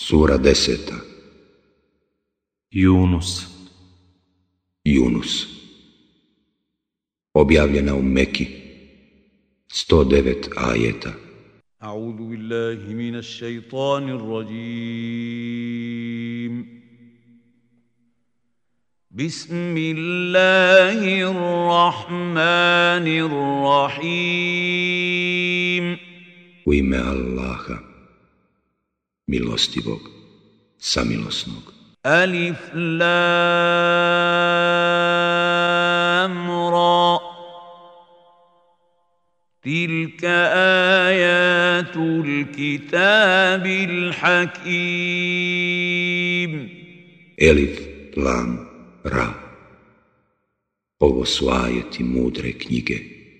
Sura deseta. Junus Junus Objavljena u Meki 109 ajeta. A'udhu billahi minas shaitanir rajim. Bismillahirrahmanirrahim. U ime Allaha milostivog, samilosnog. Alif lam ra Tilka ajatul kitabil hakim Elif lam ra Ovo su ajeti mudre knjige.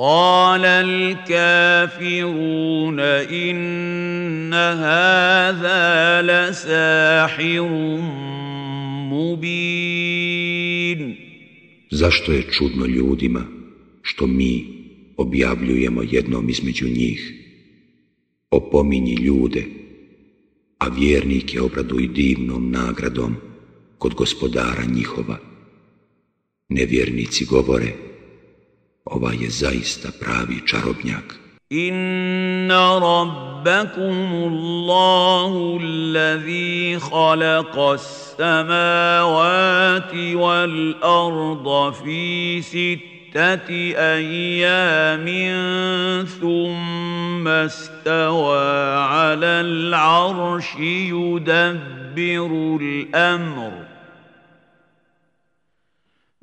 قال الكافرون إن هذا لساحر مبين Zašto je čudno ljudima što mi objavljujemo jednom između njih? Opominji ljude, a vjernike obraduj divnom nagradom kod gospodara njihova. Nevjernici govore, ova je zaista pravi čarobnjak. إن ربكم الله الذي خلق السماوات والأرض في ستة أيام ثم استوى على العرش يدبر الأمر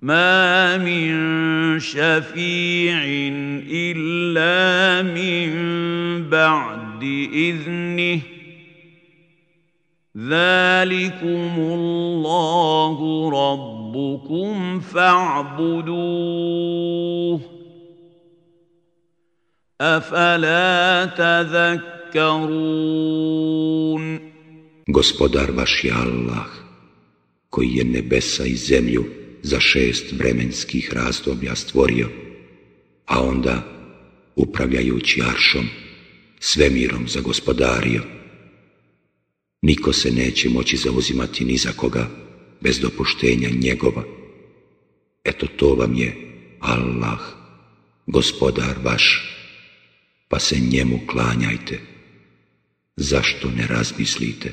ما من شفيع إلا من بعد إذنه ذلكم الله ربكم فاعبدوه أفلا تذكرون Gospodar vaš je Allah, koji je nebesa i zemlju za šest vremenskih razdoblja stvorio, a onda, upravljajući aršom, svemirom zagospodario. Niko se neće moći zauzimati ni za koga bez dopuštenja njegova. Eto to vam je Allah, gospodar vaš, pa se njemu klanjajte. Zašto ne razmislite?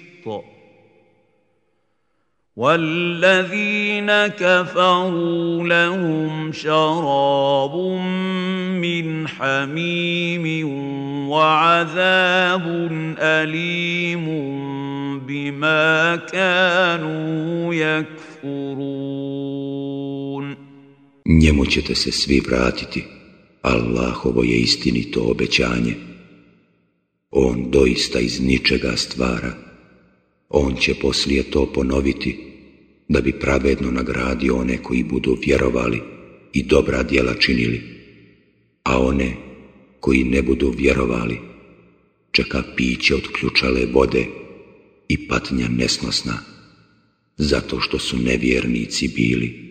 والذين كفروا لهم شراب من حميم وعذاب أليم بما كانوا يكفرون Njemu ćete se svi vratiti. Allahovo je istinito obećanje. On doista iz ničega stvara. On će poslije to ponoviti, da bi pravedno nagradio one koji budu vjerovali i dobra djela činili, a one koji ne budu vjerovali, čeka piće od ključale vode i patnja nesnosna, zato što su nevjernici bili.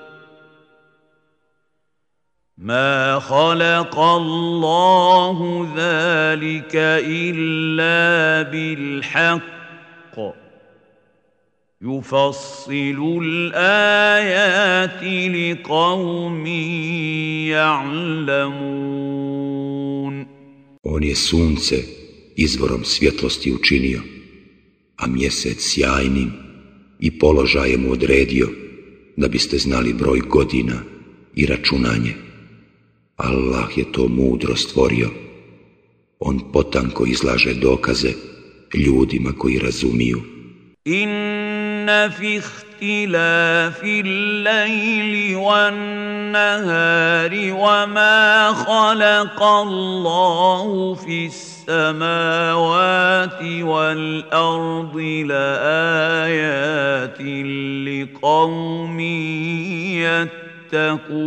ما خلق الله ذلك الا بالحق يفصل الايات لقوم يعلمون On je sunce izvorom svjetlosti učinio, a mjesec sjajnim i položajem odredio, da biste znali broj godina i računanje. Allah je to mudro stvorio. On potanko izlaže dokaze ljudima koji razumiju. Inna fi ihtilafi l-lejli wan-nahari wa ma khalaqa Allahu fi s-samawati wal-ardi la-ayatin li-qawmi yattaqun.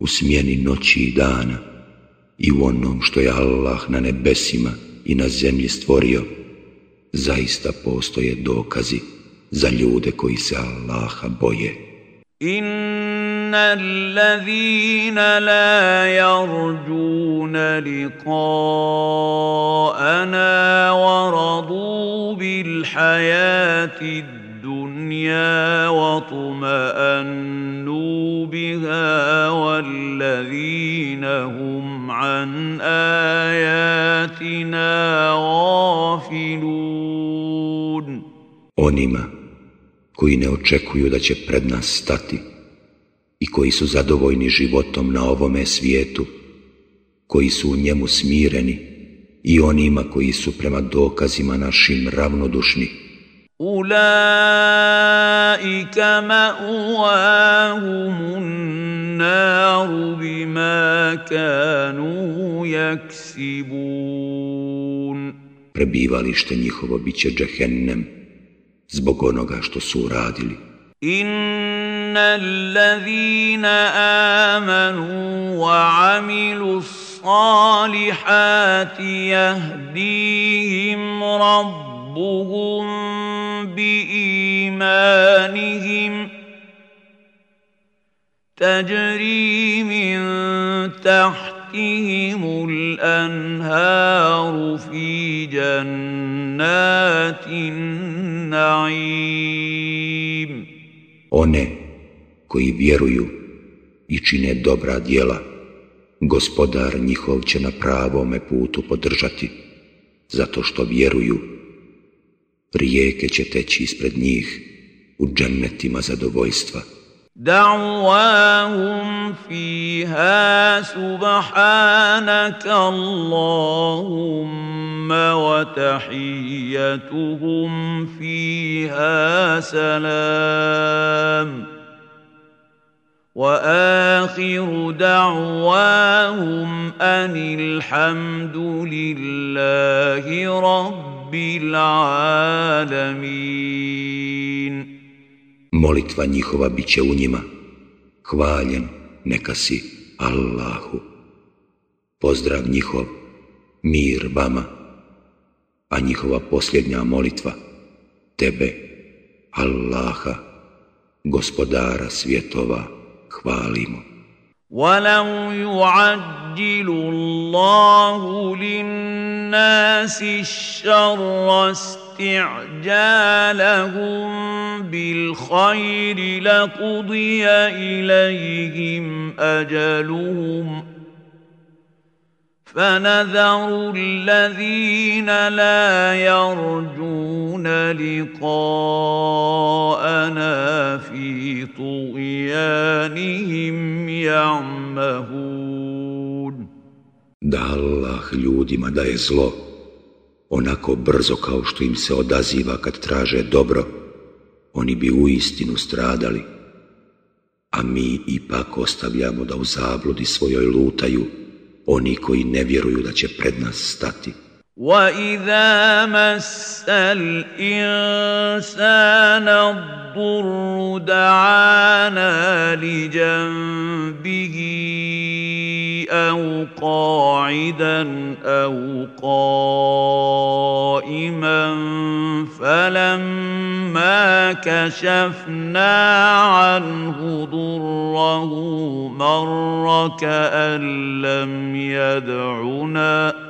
U smjeni noći i dana i u onom što je Allah na nebesima i na zemlji stvorio, zaista postoje dokazi za ljude koji se Allaha boje. Inna allazina la yarjuna liqa'ana wa radu bil hayati الدنيا واطمأنوا بها والذين هم عن آياتنا غافلون Onima koji ne očekuju da će pred nas stati i koji su zadovoljni životom na ovome svijetu, koji su u njemu smireni i onima koji su prema dokazima našim ravnodušni, أولئك مأواهم النار بما كانوا يكسبون Prebivalište njihovo bit će džehennem zbog onoga što su uradili. إن الذين آمنوا وعملوا الصالحات يهديهم ربهم بإيمانهم تجري من تحتهم الأنهار في جنات النعيم One koji vjeruju i čine dobra djela, gospodar njihov će na pravome putu podržati, zato što vjeruju rijeke će teći ispred njih u džennetima zadovoljstva. دعواهم فيها سبحانك اللهم وتحيتهم فيها سلام واخر دعواهم ان الحمد لله رب rabbil alamin. Molitva njihova biće u njima. Hvaljen neka si Allahu. Pozdrav njihov, mir vama, a njihova posljednja molitva tebe, Allaha, gospodara svjetova, hvalimo. ولو يعجل الله للناس الشر استعجالهم بالخير لقضي اليهم اجلهم فنذر الذين لا يرجون لقاءنا في طغيانهم يعمهون Da Allah ljudima daje zlo, onako brzo kao što im se odaziva kad traže dobro, oni bi u istinu stradali, a mi ipak ostavljamo da u zabludi svojoj lutaju, oni koji ne vjeruju da će pred nas stati. وَإِذَا مَسَّ الْإِنسَانَ الضُّرُّ دَعَانَا لِجَنبِهِ أَوْ قَاعِدًا أَوْ قَائِمًا فلما كشفنا عنه ضره مر كأن لم يدعنا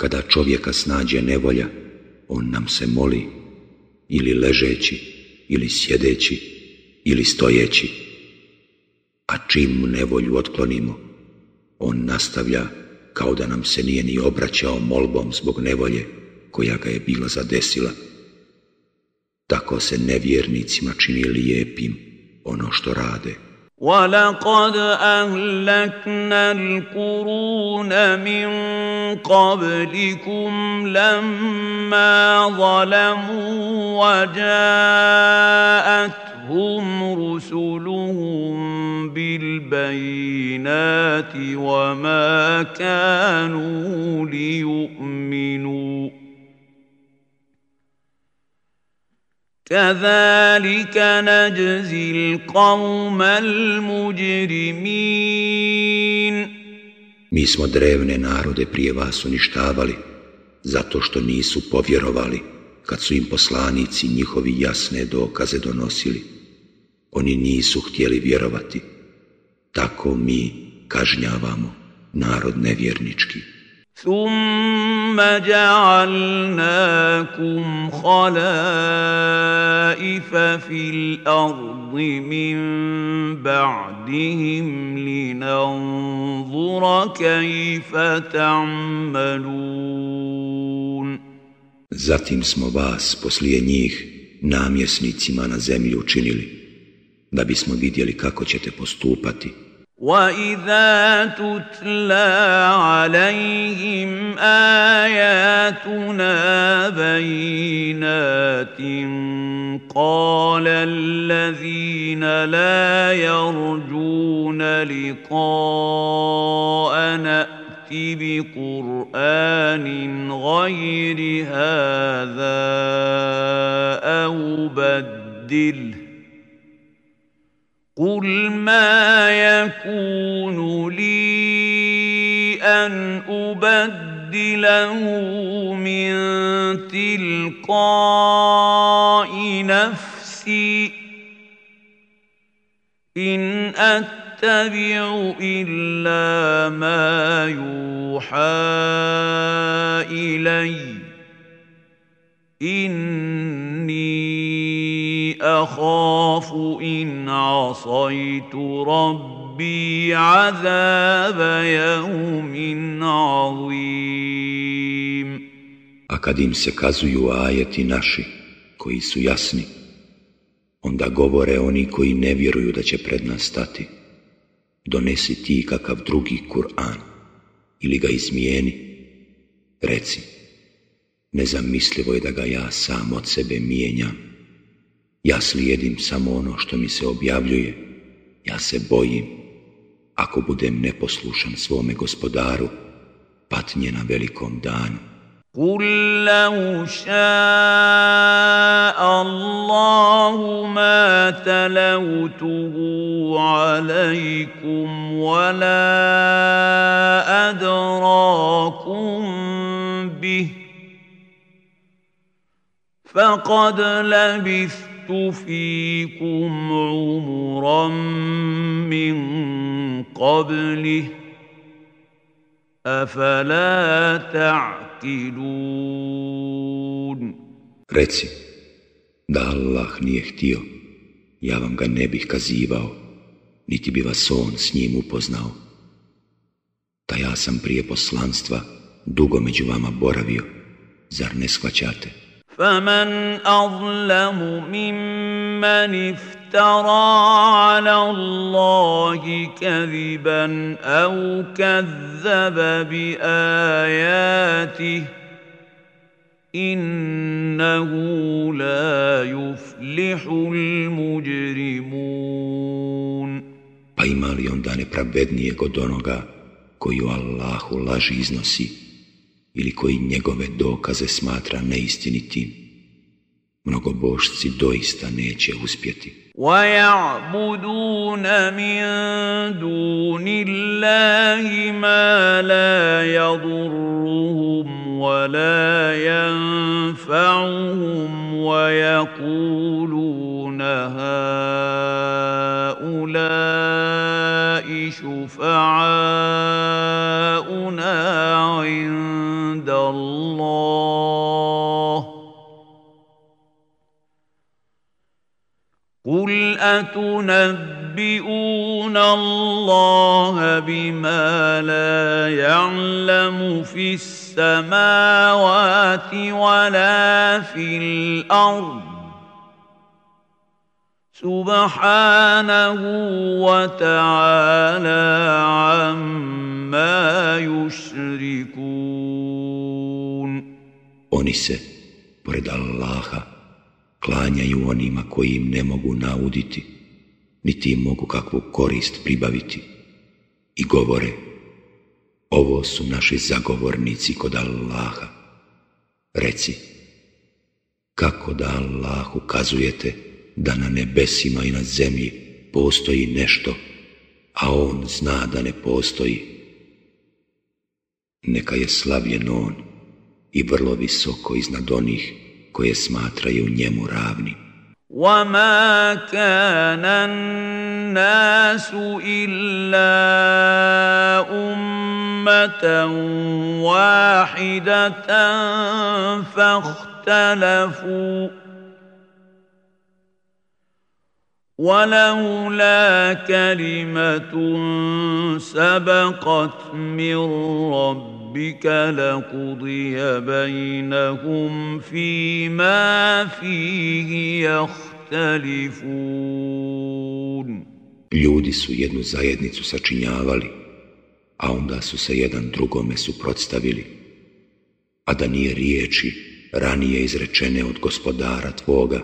Kada čovjeka snađe nevolja, on nam se moli, ili ležeći, ili sjedeći, ili stojeći. A čim mu nevolju otklonimo, on nastavlja kao da nam se nije ni obraćao molbom zbog nevolje koja ga je bila zadesila. Tako se nevjernicima čini lijepim ono što rade. ولقد اهلكنا القرون من قبلكم لما ظلموا وجاءتهم رسلهم بالبينات وما كانوا ليؤمنوا كذلك نجزي القوم المجرمين Mi smo drevne narode prije vas uništavali, zato što nisu povjerovali, kad su im poslanici njihovi jasne dokaze donosili. Oni nisu htjeli vjerovati. Tako mi kažnjavamo narod nevjernički. ثم جعلناكم خلائف في الأرض من بعدهم لننظر كيف تعملون Zatim smo vas poslije njih namjesnicima na zemlji učinili, da bismo vidjeli kako ćete postupati. واذا تتلى عليهم اياتنا بينات قال الذين لا يرجون لقاءنا ائت بقران غير هذا أو بدله قل ما يكون لي ان ابدله من تلقاء نفسي ان اتبع الا ما يوحى الي اني اخاف ان عصيت ربي عذاب يوم عظيم A kad im se kazuju ajeti naši, koji su jasni, onda govore oni koji ne vjeruju da će pred nas stati. Donesi ti kakav drugi Kur'an ili ga izmijeni. Reci, nezamislivo je da ga ja sam od sebe mijenjam. Ja slijedim samo ono što mi se objavljuje. Ja se bojim, ako budem neposlušan svome gospodaru, patnje na velikom danu. قل لو شاء الله ما تلوته عليكم ولا ادراكم به فقد لبثت فيكم عمرا من قبله افلا تعقلون Reci, da Allah nije htio, ja vam ga ne bih kazivao, niti bi vas on s njim upoznao. Da ja sam prije poslanstva dugo među vama boravio, zar ne shvaćate? فمن أظلم ممن افترى على الله كذبا أو كذب بآياته إنه لا يفلح المجرمون. Pa ima li onda nepravednijeg od onoga koji u Allahu laži iznosi. ili koji njegove dokaze smatra neistinitim? Mnogobošci doista neće uspjeti. ويعبدون من دون الله ما لا يضرهم ولا ينفعهم ويقولون هؤلاء شفعاؤنا عند الله. قل أتنبئون الله بما لا يعلم في السماوات ولا في الأرض. سبحانه وتعالى عما يشركون. Oni se, pored Allaha, klanjaju onima koji im ne mogu nauditi, niti im mogu kakvu korist pribaviti. I govore, ovo su naši zagovornici kod Allaha. Reci, kako da Allah ukazujete da na nebesima i na zemlji postoji nešto, a On zna da ne postoji. Neka je slavljen On i vrlo visoko iznad onih koje smatraju njemu ravni. وما كان الناس إلا أمة واحدة فاختلفوا ولولا كلمة سبقت من ربك لقضي بينهم فيما فيه يختلفون Ljudi su jednu zajednicu sačinjavali, a onda su se jedan drugome suprotstavili, a da nije riječi ranije izrečene od gospodara tvoga,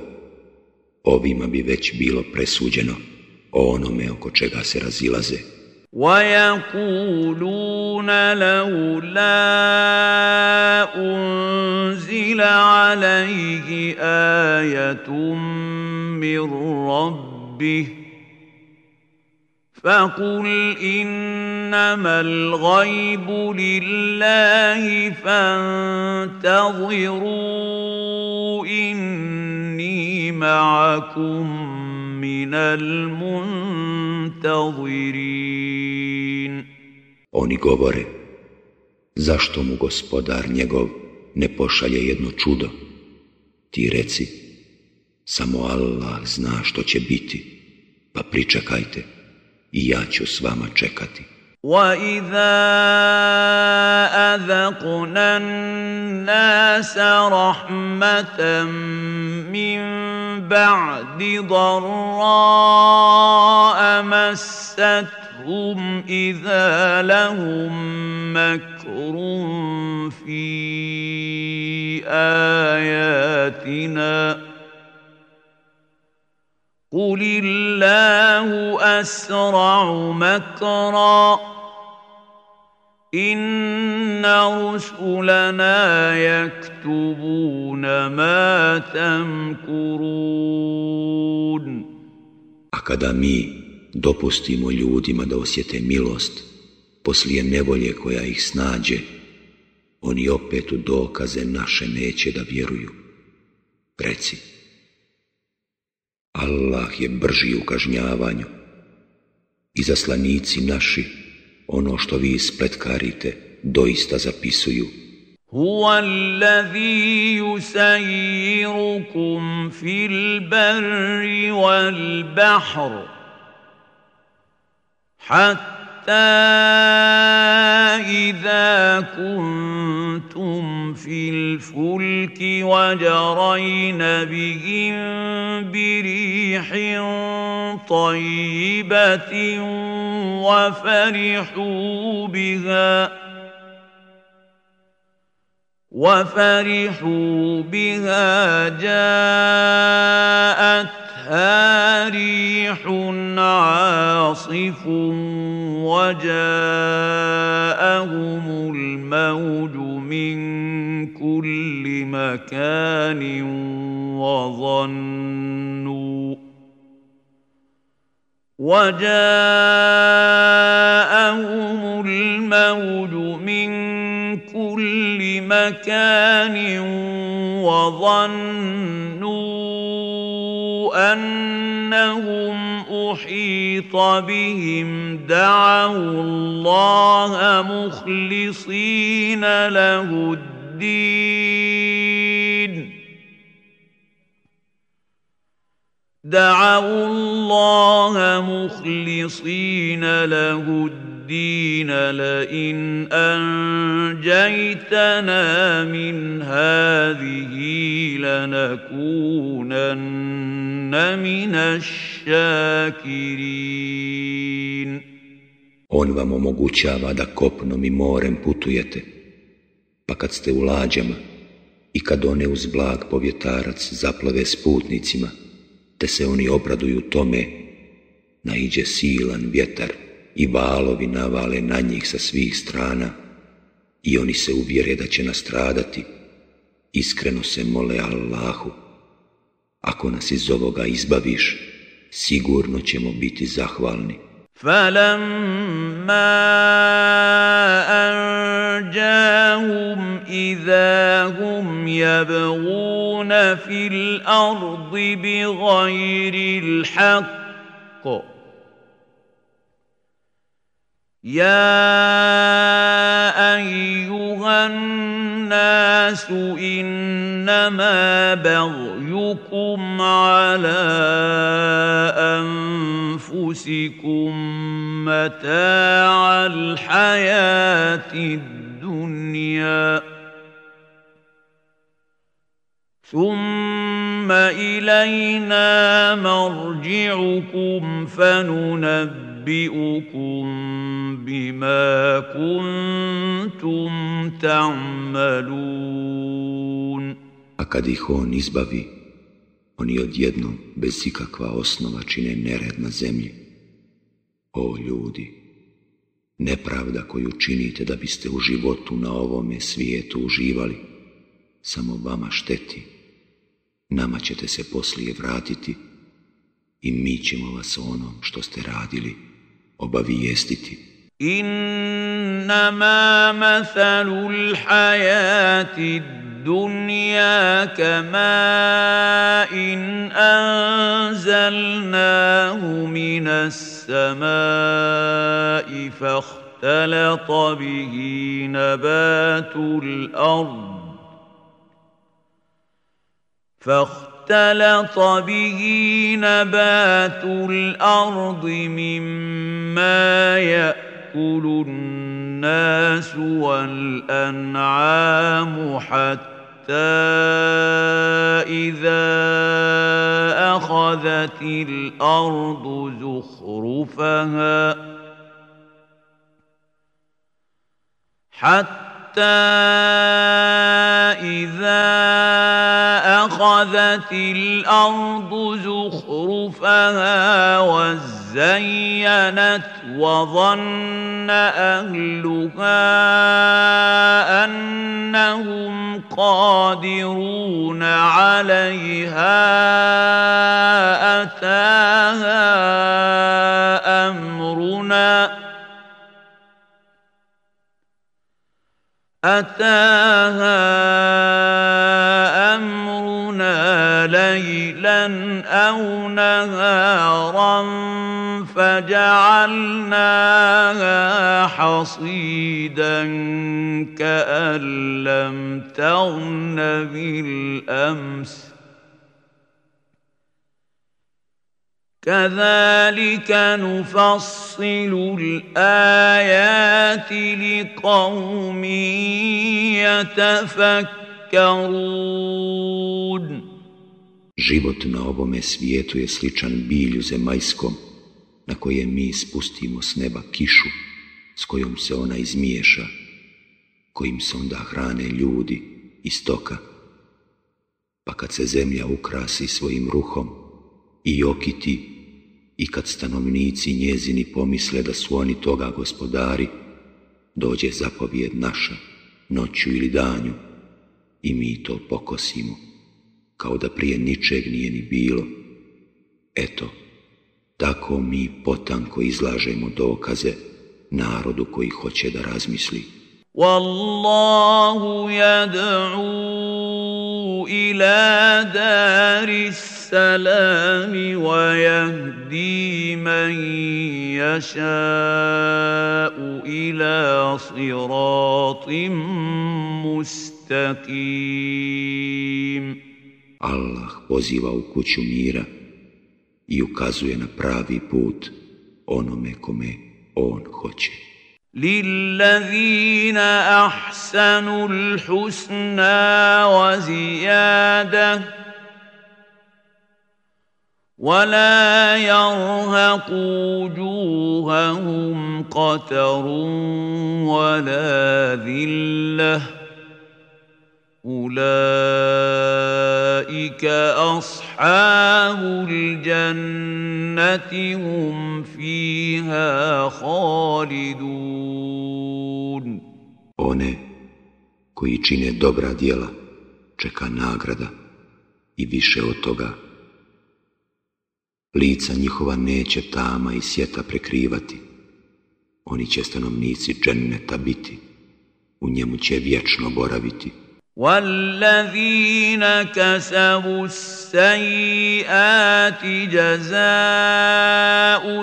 ovima bi već bilo presuđeno o onome oko čega se razilaze. ويقولون لولا أنزل عليه آية من ربه فقل إنما الغيب لله فانتظروا إني معكم من المنتظرين Oni govore, zašto mu gospodar njegov ne pošalje jedno čudo? Ti reci, samo Allah zna što će biti, pa pričekajte i ja ću s vama čekati. وإذا أذقنا الناس رحمة من بعد ضراء مستهم إذا لهم مكر في آياتنا. قل الله أسرع مكرا. إن رسلنا يكتبون ما تمكرون A kada mi dopustimo ljudima da osjete milost poslije nevolje koja ih snađe, oni opet u dokaze naše neće da vjeruju. Reci, Allah je brži u kažnjavanju i zaslanici naši ono što vi ispletkarite doista zapisuju. هو الذي يسيركم في البر والبحر حتى إذا كنتم في الفلك وجرين بهم بريح طيبة وفرحوا بها وفرحوا بها جاءتها ريح عاصف وجاءهم الموج من كل مكان وظنوا وجاءهم الموج من كل مكان وظنوا انهم احيط بهم دعوا الله مخلصين له الدين. دعوا الله مخلصين له الدين لئن انجيتنا من هذه لنكونن inna shakirin On vam omogućava da kopnom i morem putujete. Pa kad ste u lađama i kad one uz blag povjetarac zaplave s putnicima te se oni obraduju tome naiđe silan vjetar i valovi navale na njih sa svih strana i oni se uvjere da će nastradati. Iskreno se mole Allahu. Ako nas iz ovoga izbaviš, sigurno ćemo biti zahvalni. فلما أنجاهم إذا هم يبغون في الأرض بغير الحق يا أيها الناس إنما بغيكم على أنفسكم متاع الحياة الدنيا ثم إلينا مرجعكم فننبئكم بما كنتم تعملون A kad ih on izbavi, oni odjedno bez ikakva osnova čine nered na zemlji. O ljudi, nepravda koju činite da biste u životu na ovome svijetu uživali, samo vama šteti. Nama ćete se poslije vratiti i mi ćemo vas onom što ste radili obavijestiti. Innama mathalul hayati الدنيا كماء إن انزلناه من السماء فاختلط به نبات الأرض فاختلط به نبات الأرض مما يأكل الناس والأنعام حتى إذا أخذت الأرض زخرفها حتى إذا أخذت الأرض زخرفها وزنت زينت وظن أهلها أنهم قادرون عليها أتاها أمرنا أتاها أو نهارا فجعلناها حصيدا كأن لم تغن بالأمس كذلك نفصل الآيات لقوم يتفكرون Život na ovome svijetu je sličan bilju zemaljskom na koje mi spustimo s neba kišu s kojom se ona izmiješa, kojim se onda hrane ljudi i stoka. Pa kad se zemlja ukrasi svojim ruhom i okiti i kad stanovnici njezini pomisle da su oni toga gospodari, dođe zapovjed naša, noću ili danju, i mi to pokosimo, kao da prije ničeg nije ni bilo. Eto, tako mi potanko izlažemo dokaze narodu koji hoće da razmisli. Wallahu yad'u ila daris السلام ويهدي من يشاء الى صراط مستقيم Allah poziva u kuću mira i ukazuje na pravi put onome kome on hoće. للذين احسنوا الحسنى وزياده ولا يرهق وجوههم قتر ولا ذله اولئك اصحاب الجنه هم فيها خالدون one koji čine dobra djela čeka nagrada i više od toga Lica njihova neće tama i sjeta prekrivati. Oni će stanovnici dženneta biti. U njemu će vječno boraviti. والذين كسبوا السيئات جزاء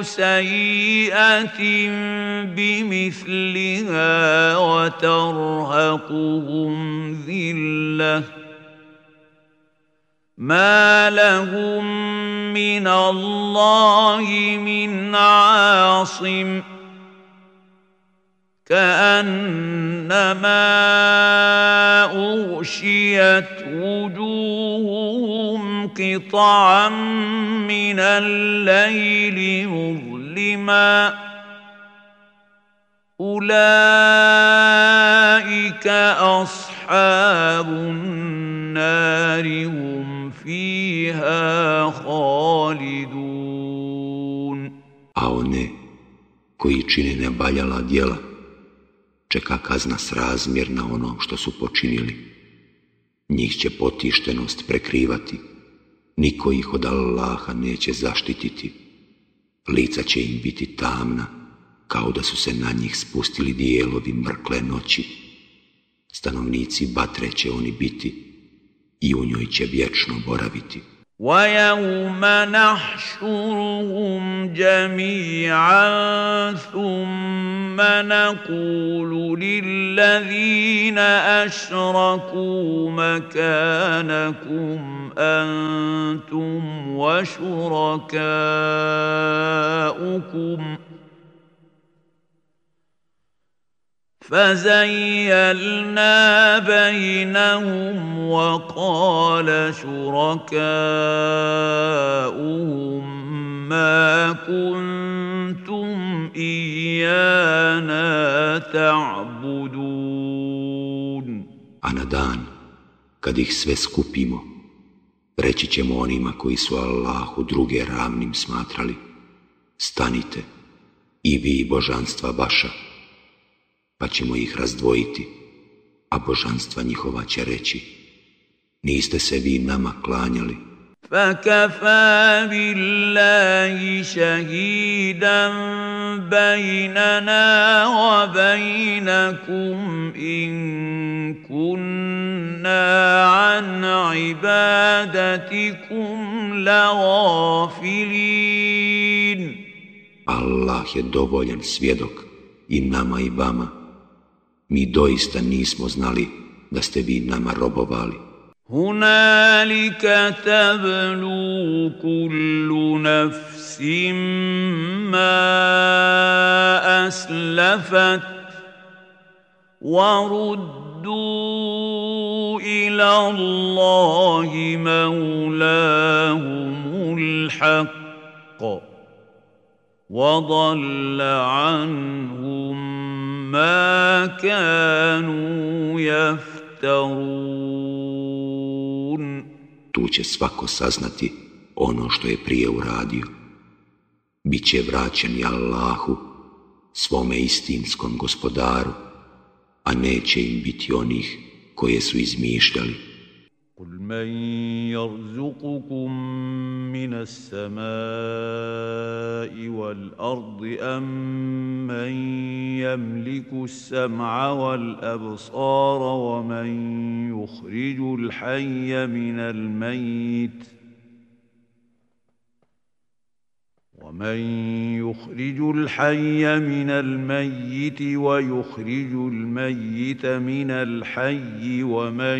سيئة بمثلها وترهقهم ذِلَّةٌ. ما لهم من الله من عاصم. كأنما أغشيت وجوههم قطعا من الليل مظلما أولئك أصحاب النار هم fiha khalidun. A one koji čine nebaljala djela, čeka kazna srazmjerna ono što su počinili. Njih će potištenost prekrivati, niko ih od Allaha neće zaštititi. Lica će im biti tamna, kao da su se na njih spustili dijelovi mrkle noći. Stanovnici batre će oni biti, i u njoj će vječno boraviti. وَيَوْمَ نَحْشُرُهُمْ جَمِيعًا ثُمَّ نَقُولُ لِلَّذِينَ أَشْرَكُوا مَكَانَكُمْ أَنْتُمْ وَشُرَكَاؤُكُمْ ۖ فزيلنا بينهم وقال شركاؤهم ما كنتم ايانا تعبدون A na dan, kad ih sve skupimo, reći ćemo onima koji su Allahu druge ravnim smatrali, stanite i vi božanstva vaša, pa ćemo ih razdvojiti, a božanstva njihova će reći, niste se vi nama klanjali. فكفى بالله شهيدا بيننا وبينكم إن كنا عن عبادتكم لغافلين Allah je dovoljan svjedok i nama i vama Mi doista nismo znali da ste vi nama robovali. Hunalika tablu kullu nafsim ma aslafat وردوا إلى الله مولاهم الحق وضل عنهم ما كانوا تفترون Tu će svako saznati ono što je prije uradio. Biće vraćeni Allahu, svome istinskom gospodaru, a neće im biti onih koje su izmišljali. قل من يرزقكم من السماء والارض ام من يملك السمع والابصار ومن يخرج الحي من الميت ومن يخرج الحي من الميت ويخرج الميت من الحي ومن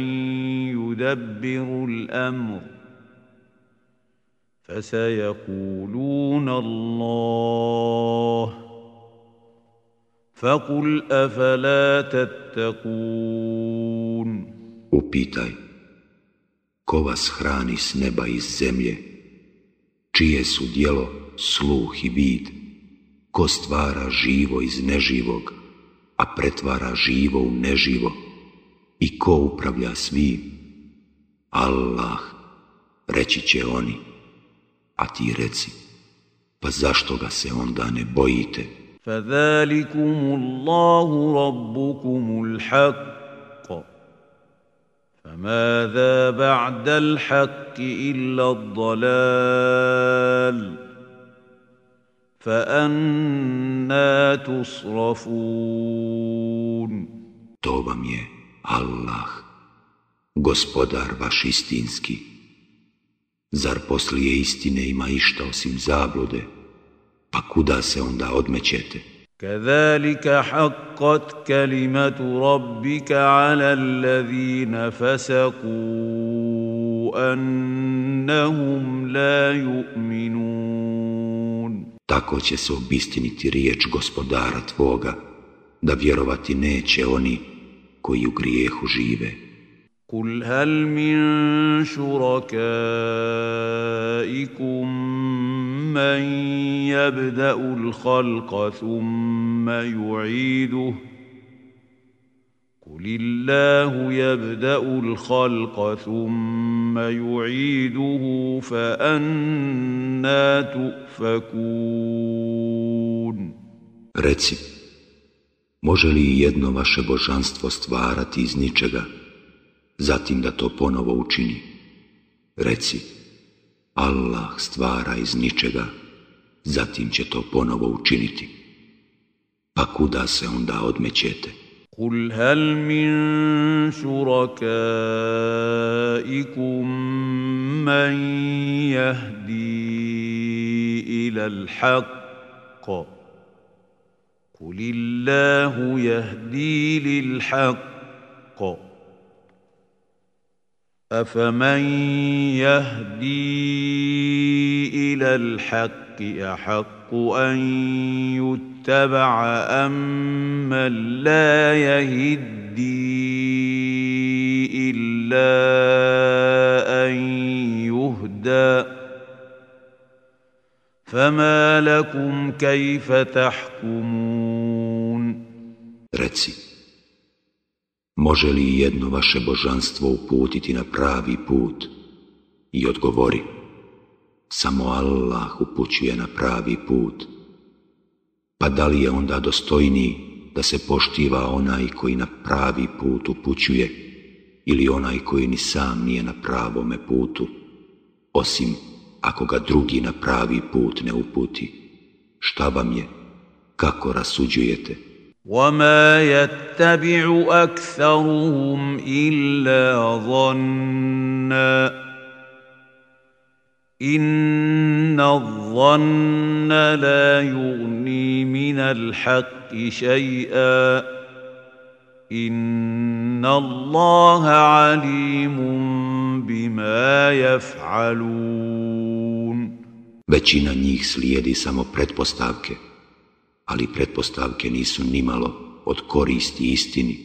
يدبر الأمر فسيقولون الله فقل أفلا تتقون Upitaj, ko vas hrani s neba i s zemlje, čije su dijelo sluh i vid, ko stvara živo iz neživog, a pretvara živo u neživo, i ko upravlja svim? Allah, reći će oni, a ti reci, pa zašto ga se onda ne bojite? فذلكم الله ربكم الحق فماذا بعد الحق الا الضلال فأنا تصرفون To vam je Allah, gospodar vaš istinski. Zar poslije istine ima išta osim zablude? Pa kuda se onda odmećete? كذلك حقت كلمة ربك على الذين فسقوا أنهم لا يؤمنون Tako će se obistiniti riječ gospodara tvoga, da vjerovati neće oni koji u grijehu žive. قل هل من شركائكم من يبدا الخلق ثم يعيده قل الله يبدا الخلق ثم يعيده فانا تؤفكون Reci, može li jedno vaše božanstvo stvarati iz ničega, zatim da to ponovo učini? Reci, Allah stvara iz ničega, zatim će to ponovo učiniti. Pa kuda se onda odmećete? قل هل من شركائكم من يهدي إلى الحق قل الله يهدي للحق افمن يهدي إلى الحق أحق أن يتبع أم من لا يهدي إلا أن يهدى فما لكم كيف تحكمون رتسي Može li jedno vaše božanstvo uputiti na pravi put? I odgovori, samo Allah upućuje na pravi put. Pa da li je onda dostojniji da se poštiva onaj koji na pravi put upućuje ili onaj koji ni sam nije na pravome putu, osim ako ga drugi na pravi put ne uputi? Šta vam je? Kako rasuđujete? وما يتبع اكثرهم الا ظنا ان الظن لا يغني من الحق شيئا ان الله عليم بما يفعلون Većina njih slijedi samo pretpostavke, ali pretpostavke nisu nimalo od koristi istini.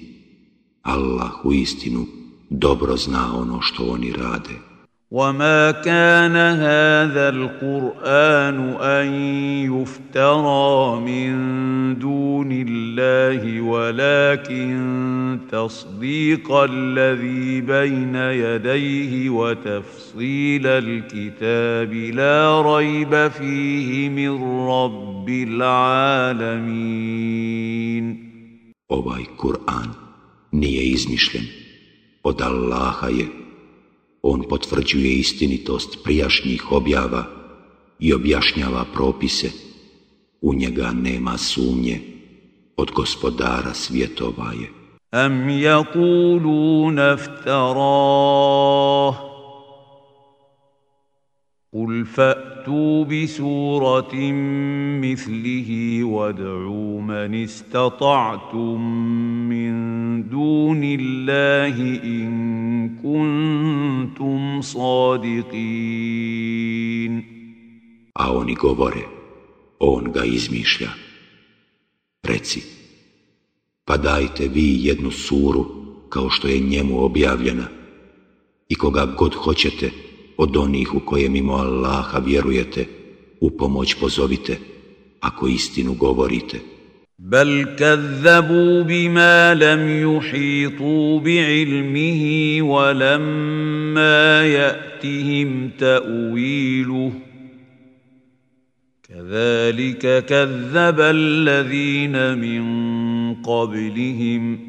Allah u istinu dobro zna ono što oni rade. وما كان هذا القران ان يفترى من دون الله ولكن تصديق الذي بين يديه وتفصيل الكتاب لا ريب فيه من رب العالمين. Ovaj Kur'an nije izmišljen, od Allaha je On potvrđuje istinitost prijašnjih objava i objašnjava propise. U njega nema sumnje od gospodara svjetova je. Am yakuluna iftarah قل فأتوا bi suratin وادعوا wad'u man istata'tum min dunillahi in kuntum sadiqin. A oni govore, on ga izmišlja. Reci, pa dajte vi jednu suru kao što je njemu objavljena i koga god hoćete od onih u koje mimo Allaha vjerujete, u pomoć pozovite, ako istinu govorite. بل كذبوا بما لم يحيطوا بعلمه ولما ياتهم تاويله كذلك كذب الذين من قبلهم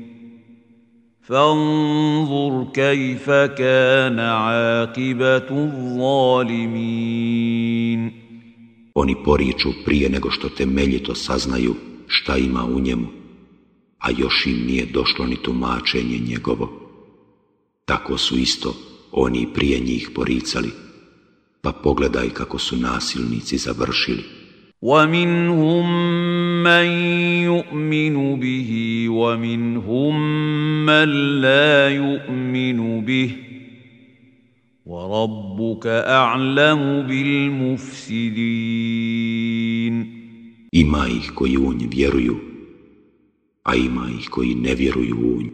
فانظر كيف كان عاقبه الظالمين Oni poriču prije nego što temeljito saznaju šta ima u njemu, a još im nije došlo ni tumačenje njegovo. Tako su isto oni prije njih poricali, pa pogledaj kako su nasilnici završili. وَمِنْهُمْ مَنْ يُؤْمِنُ بِهِ وَمِنْهُمْ مَنْ لَا يُؤْمِنُ بِهِ وَرَبُّكَ أَعْلَمُ بِالْمُفْسِدِينَ Ima ih koji u nj vjeruju, a ima ih koji ne vjeruju u nj.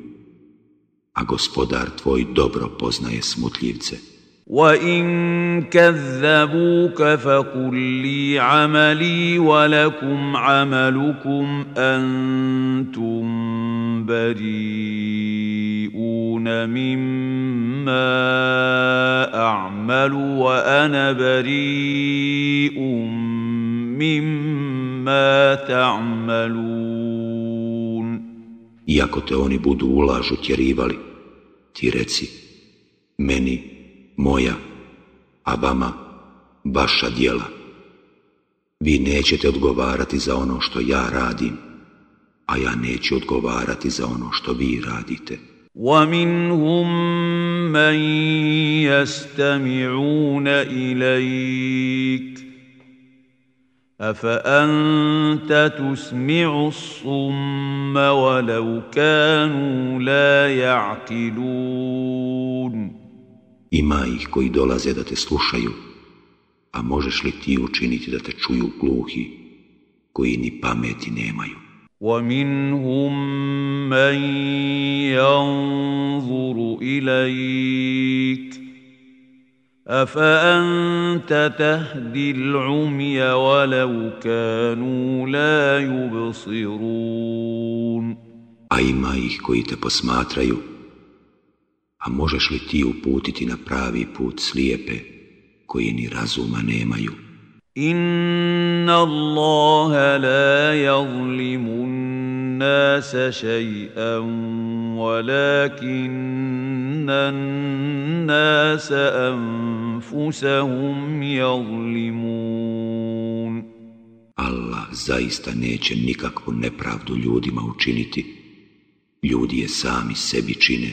A gospodar tvoj dobro poznaje smutljivce. وَإِن كَذَّبُوكَ فَقُل لِّي عَمَلِي وَلَكُمْ عَمَلُكُمْ أَنتُم بَرِيئُونَ مِمَّا أَعْمَلُ وَأَنَا بَرِيءٌ مِّمَّا تَعْمَلُونَ Iako te oni budu ulažu tjerivali, ti reci, meni, moja, a vama, vaša dijela. Vi nećete odgovarati za ono što ja radim, a ja neću odgovarati za ono što vi radite. وَمِنْهُمْ مَنْ يَسْتَمِعُونَ إِلَيْكَ أَفَأَنْتَ تُسْمِعُ الصُّمَّ وَلَوْ كَانُوا لَا يَعْقِلُونَ Ima ih koji dolaze da te slušaju, a možeš li ti učiniti da te čuju gluhi, koji ni pameti nemaju? وَمِنْهُمْ مَنْ يَنْظُرُ إِلَيْكَ أَفَأَنْتَ تَهْدِي الْعُمْيَ وَلَوْ كَانُوا لَا يُبْصِرُونَ A ima ih koji te posmatraju, a možeš li ti uputiti na pravi put slijepe, koji ni razuma nemaju? إِنَّ اللَّهَ لَا يَظْلِمُ النَّاسَ شَيْئًا وَلَكِنَّ النَّاسَ أَنفُسَهُمْ يَظْلِمُونَ Allah zaista neće nikakvu nepravdu ljudima učiniti. Ljudi je sami sebi čine.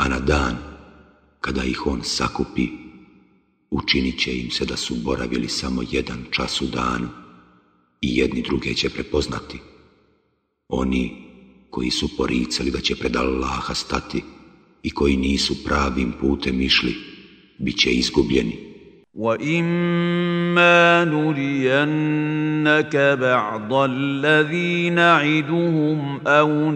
A na dan, kada ih on sakupi, učinit će im se da su boravili samo jedan čas u danu i jedni druge će prepoznati. Oni koji su poricali da će pred Allaha stati i koji nisu pravim putem išli, bit će izgubljeni. وَإِمَّا نُرِيَنَّكَ بَعْضَ الَّذِي نَعِدُهُمْ أَوْ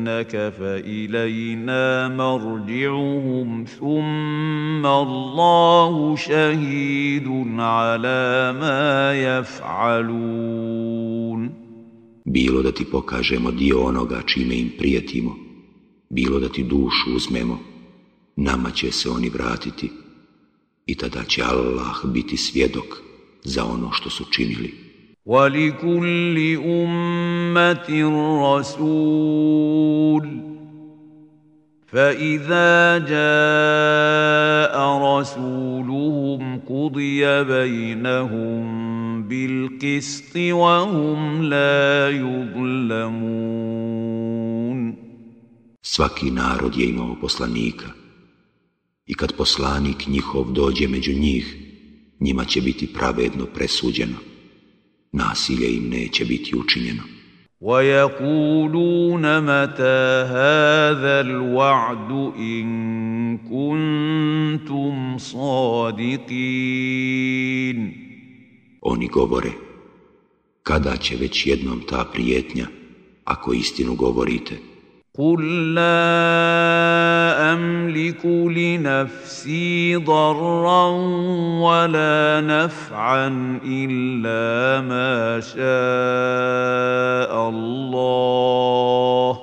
نَتَوَفَّيَنَّكَ فَإِلَيْنَا مَرْجِعُهُمْ ثُمَّ اللَّهُ شَهِيدٌ عَلَى مَا يَفْعَلُونَ Bilo da ti pokažemo dio onoga čime im prijetimo, bilo da ti dušu uzmemo, nama će se oni vratiti i tada će Allah biti svjedok za ono što su činili. وَلِكُلِّ أُمَّةٍ رَسُولٌ فَإِذَا جَاءَ رَسُولُهُمْ قُضِيَ بَيْنَهُم بِالْقِسْطِ وَهُمْ لَا يُظْلَمُونَ Svaki narod je imao poslanika – i kad poslanik njihov dođe među njih, njima će biti pravedno presuđeno. Nasilje im neće biti učinjeno. وَيَقُولُونَ مَتَى هَذَا الْوَعْدُ إِن كُنتُمْ صَادِقِينَ Oni govore, kada će već jednom ta prijetnja, ako istinu govorite, قل لا املك لنفسي ضرا ولا نفعا الا ما شاء الله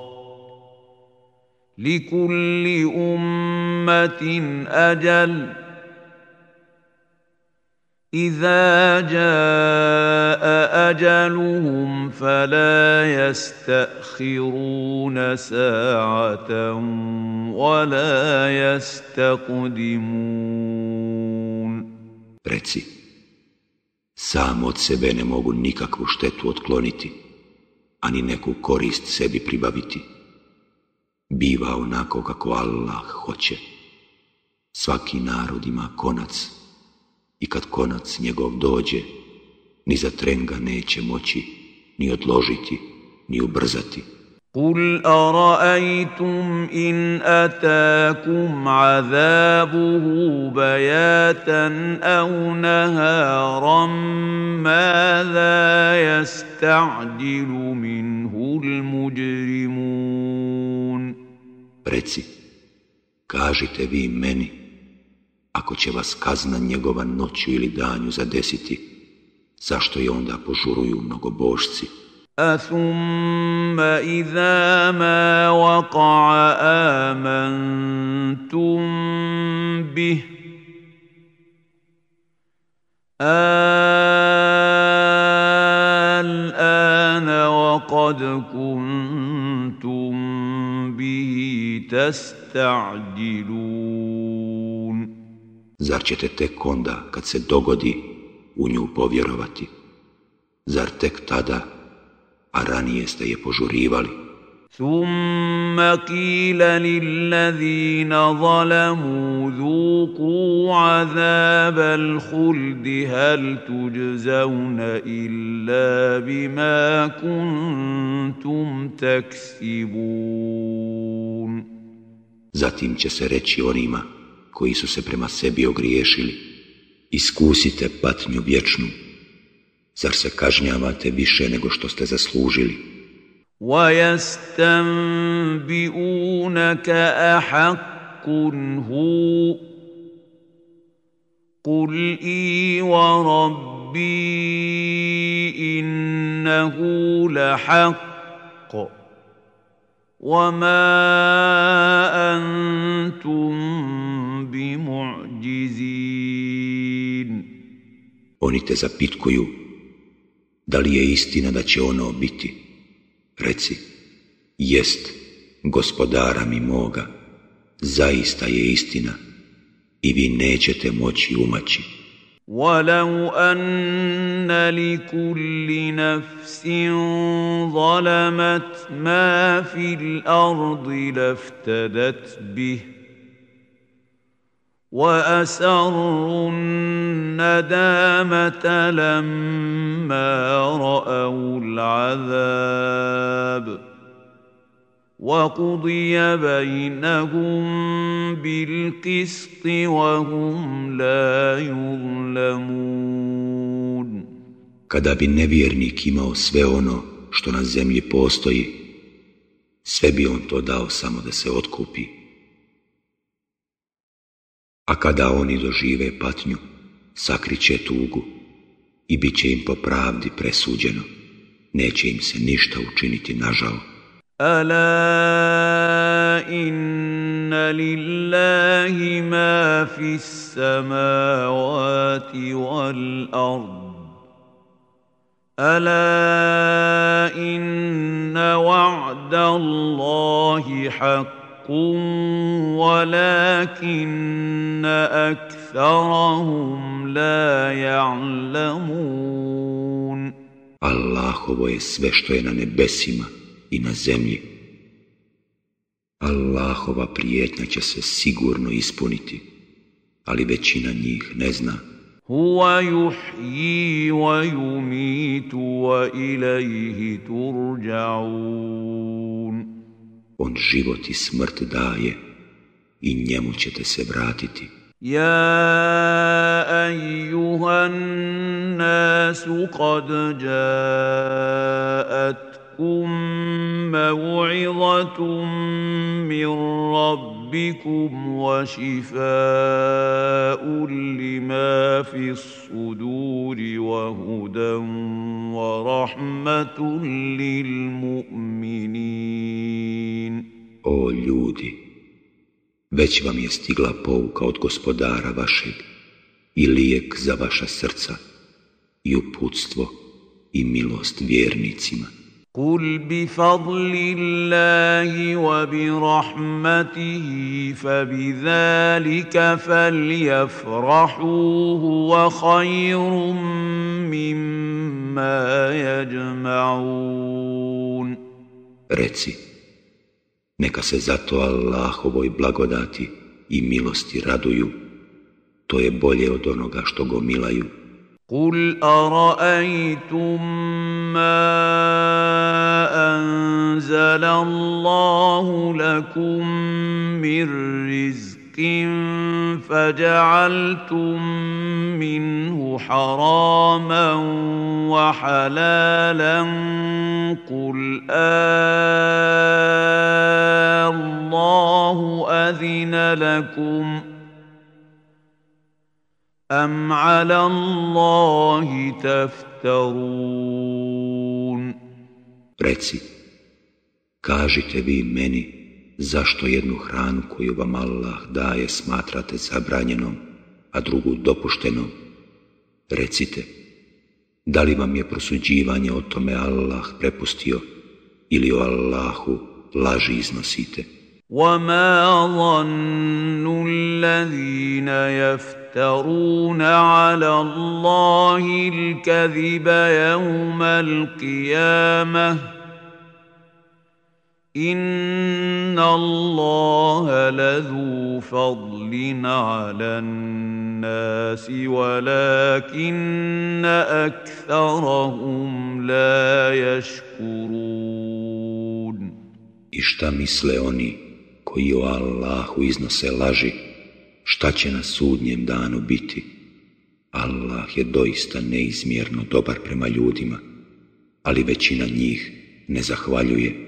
لكل امه أجل اذا جاء اجلهم فلا يستاخرون ساعه ولا يستقدمون Reci, sam od sebe ne mogu nikakvu štetu otkloniti, ani neku korist sebi pribaviti. Biva onako kako Allah hoće. Svaki narod ima konac, i kad konac njegov dođe, ni za trenga neće moći ni odložiti, ni ubrzati. قل أرأيتم إن أتاكم عذابه بياتا أو نهارا ماذا يستعجل منه المجرمون Reci, kažite vi meni, ako će vas kazna njegova noću ili danju zadesiti, zašto je onda požuruju mnogo božci? A thumma iza ma waqa'a amantum bih, al ana waqad kuntum bih tasta'đilun Zar ćete tek onda, kad se dogodi, u nju povjerovati? Zar tek tada, a ranije ste je požurivali? ثم قيل للذين ظلموا ذوقوا عذاب الخلد هل تجزون إلا بما كنتم تكسبون Zatim će se reći onima koji su se prema sebi ogriješili, iskusite patnju vječnu, zar se kažnjavate više nego što ste zaslužili? وَيَسْتَنْبِئُونَكَ أَحَقٌّ هُوَ قُلْ إِي وَرَبِّي إِنَّهُ لَحَقٌّ وَمَا أَنْتُمْ بِمُعْجِزِينَ Oni te zapitkuju, da li je istina da će ono biti? Reci, jest, gospodara mi moga, zaista je istina i vi nećete moći umaći. ولو أن لكل نفس ظلمت ما في الأرض لافتدت به واسروا الندامه لما راوا العذاب وقضي بينهم بالقسط وهم لا يظلمون Kada bi nevjernik imao sve ono što na zemlji postoji, sve bi on to dao samo da se otkupi. A kada oni dožive patnju, sakriće tugu i bit će im po pravdi presuđeno. Neće im se ništa učiniti nažal. Ala inna lillahi ma fis samavati wal ard. Ala inna wa'da Allahi haqq ولكن أكثرهم لا يعلمون Allahovo je sve što je na nebesima i na zemlji. Allahova prijetnja će se sigurno ispuniti, ali većina njih ne zna. Huwa yuhyi wa yumitu wa ilayhi turja'un. On život i smrt daje i njemu ćete se vratiti. Ja ejuhan nasu kad jaatkum mev'izatum موعظة rabbikum wa وشفاء لما fi الصدور wa ورحمة wa rahmatun lil mu'minin. O ljudi, već vam je stigla pouka od gospodara vašeg i lijek za vaša srca i uputstvo i milost vjernicima. قل بفضل الله وبرحمته فبذلك فليفرحوا هو خير مما يجمعون Reci, Neka se zato Allahovoj blagodati i milosti raduju. To je bolje od onoga što go milaju. قل أرأيتم ما أنزل الله لكم من رزق فجعلتم منه حراما وحلالا قل الله أذن لكم أم على الله تفترون Reci, kažite vi meni zašto jednu hranu koju vam Allah daje smatrate zabranjenom, a drugu dopuštenom? Recite, da li vam je prosuđivanje o tome Allah prepustio ili o Allahu laži iznosite? وما ظن الذين يفترون على الله الكذب يوم القيامه ان الله لذو فضل على الناس ولكن اكثرهم لا يشكرون I šta misle oni koji o Allahu iznose laži, šta će na sudnjem danu biti? Allah je doista neizmjerno dobar prema ljudima, ali većina njih ne zahvaljuje.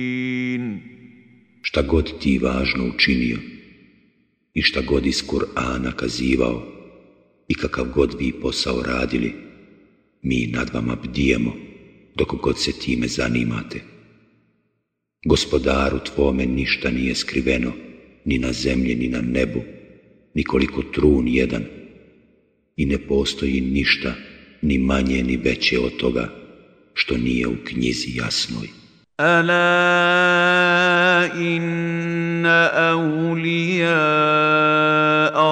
šta god ti važno učinio i šta god iz Kur'ana kazivao i kakav god vi posao radili, mi nad vama bdijemo dok god se time zanimate. Gospodaru tvome ništa nije skriveno ni na zemlji ni na nebu, nikoliko trun jedan i ne postoji ništa ni manje ni veće od toga što nije u knjizi jasnoj أولياء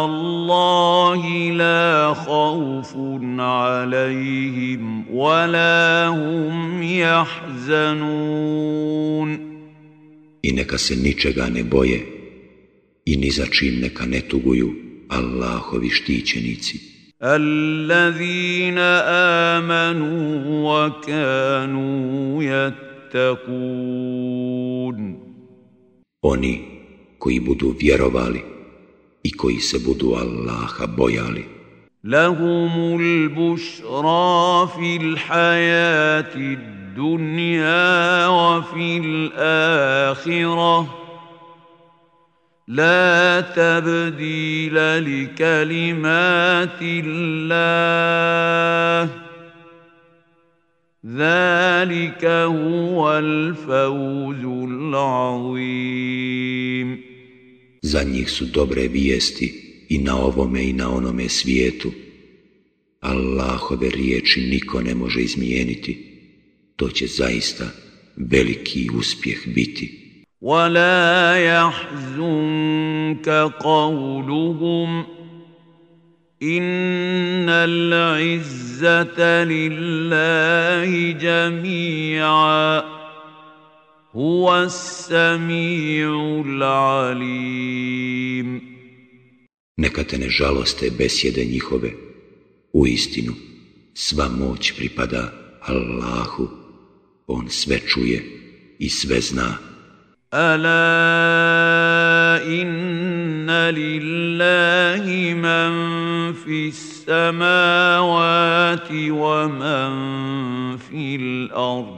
الله لا خوف عليهم ولا هم يحزنون I neka se ničega ne boje i ni za čim neka ne tuguju Allahovi štićenici. الذين آمنوا وكانوا يتقون Oni koji budu vjerovali i koji se budu Allaha bojali. لهم البشرى في الحياة الدنيا وفي الآخرة لا تبديل لكلمات الله ذلك هو الفوز العظيم Za njih su dobre vijesti i na ovome i na onome svijetu. Allahove riječi niko ne može izmijeniti. To će zaista veliki uspjeh biti. ولا يحزنك قولهم ان العزه لله جميعا هو السميع العليم Neka te ne žaloste besjede njihove. U istinu, sva moć pripada Allahu. On sve čuje i sve zna. الا ان لله من في السماوات ومن في الارض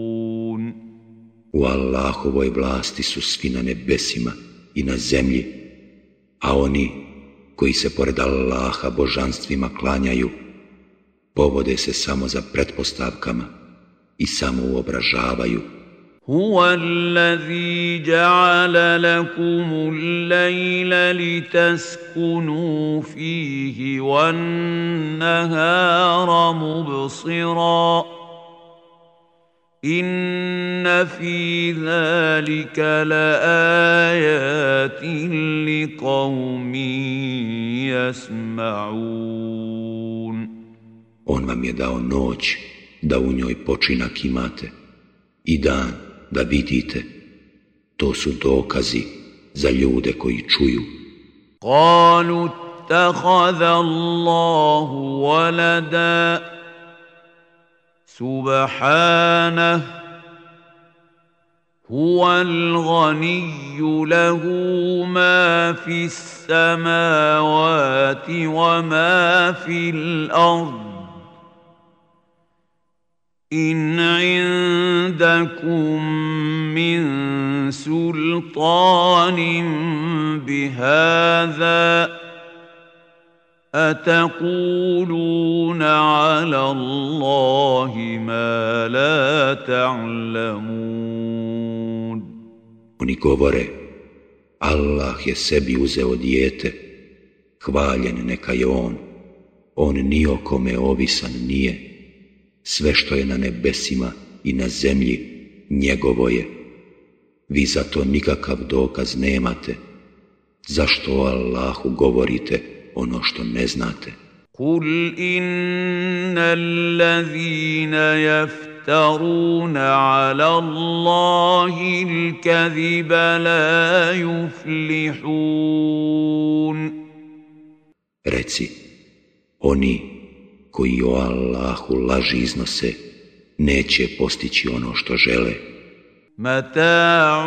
U Allahovoj vlasti su svi na nebesima i na zemlji, a oni koji se pored Allaha božanstvima klanjaju, povode se samo za pretpostavkama i samo uobražavaju هو الذي جعل لكم الليل لتسكنوا فيه والنهار مبصرا ان في ذلك لايات لقوم يسمعون On vam je dao noć da u njoj počinak imate i dan da vidite. To su dokazi za ljude koji čuju. قالوا اتخذ الله ولدا سبحانه هو الغني له ما في السماوات وما في الأرض. إن عندكم من سلطان بهذا أتقولون على الله ما لا تعلمون Oni govore, Allah je sebi uzeo dijete, hvaljen neka je on, on ni o kome ovisan nije, sve što je na nebesima i na zemlji njegovo je. Vi za to nikakav dokaz nemate. Zašto o Allahu govorite ono što ne znate? Kul inna allazina yaftaruna ala Allahi l-kaziba la yuflihun. Reci, oni koji o Allahu laži iznose, neće postići ono što žele. متاع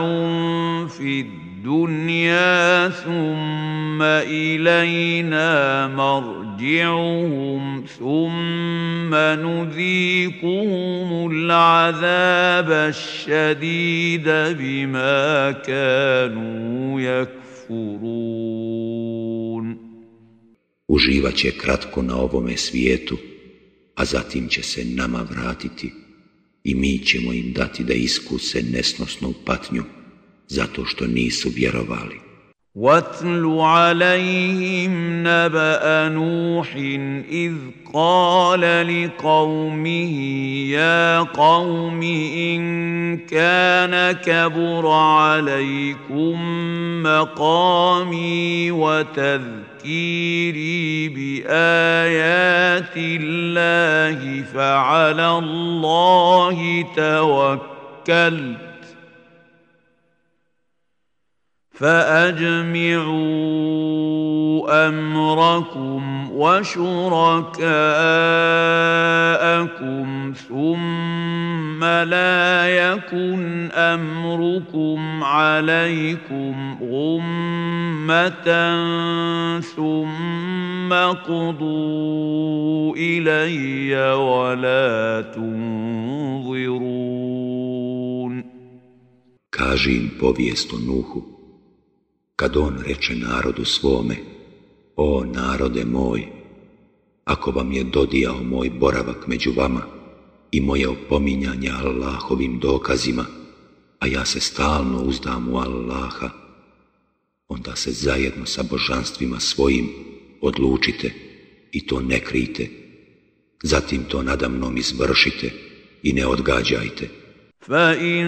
في الدنيا ثم إلينا مرجعهم ثم نذيقهم العذاب الشديد بما كانوا يكفرون. Uživaće kratko na ovome svijetu a zatim će se nama vratiti. I mi ćemo im dati da iskuse nesnosnu patnju zato što nisu vjerovali. واتل عليهم نبأ نوح إذ قال لقومه يا قوم إن كان كبر عليكم مقامي وتذكيري بآيات الله فعلى الله توكلت فأجمعوا أمركم وشركاءكم ثم لا يكن أمركم عليكم غمة ثم قضوا إلي ولا تنظرون. Kaži im Nuhu kad on reče narodu svome, o narode moj, ako vam je dodijao moj boravak među vama i moje opominjanje Allahovim dokazima, a ja se stalno uzdam u Allaha, onda se zajedno sa božanstvima svojim odlučite i to ne krijte, zatim to nadamnom izvršite i ne odgađajte. فإن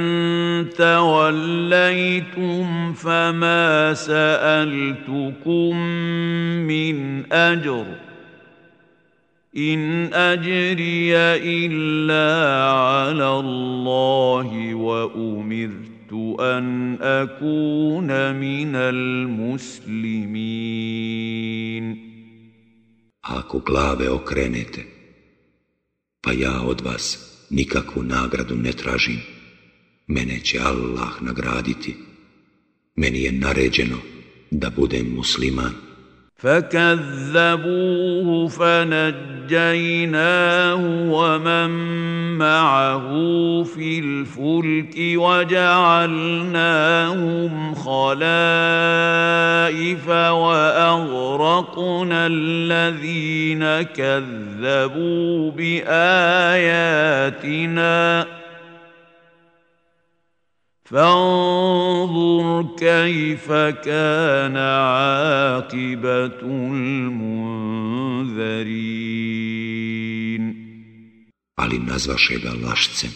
توليتم فما سألتكم من أجر إن أجري إلا على الله وأمرت أن أكون من المسلمين. Ako glave okrenete, pa ja od vas nikakvu nagradu ne tražim. Mene će Allah nagraditi. Meni je naređeno da budem musliman. فكذبوه فنجيناه ومن معه في الفلك وجعلناهم خلائف واغرقنا الذين كذبوا باياتنا فانظر كيف كان عاقبة المنذرين Ali nazvaše ga lašcem,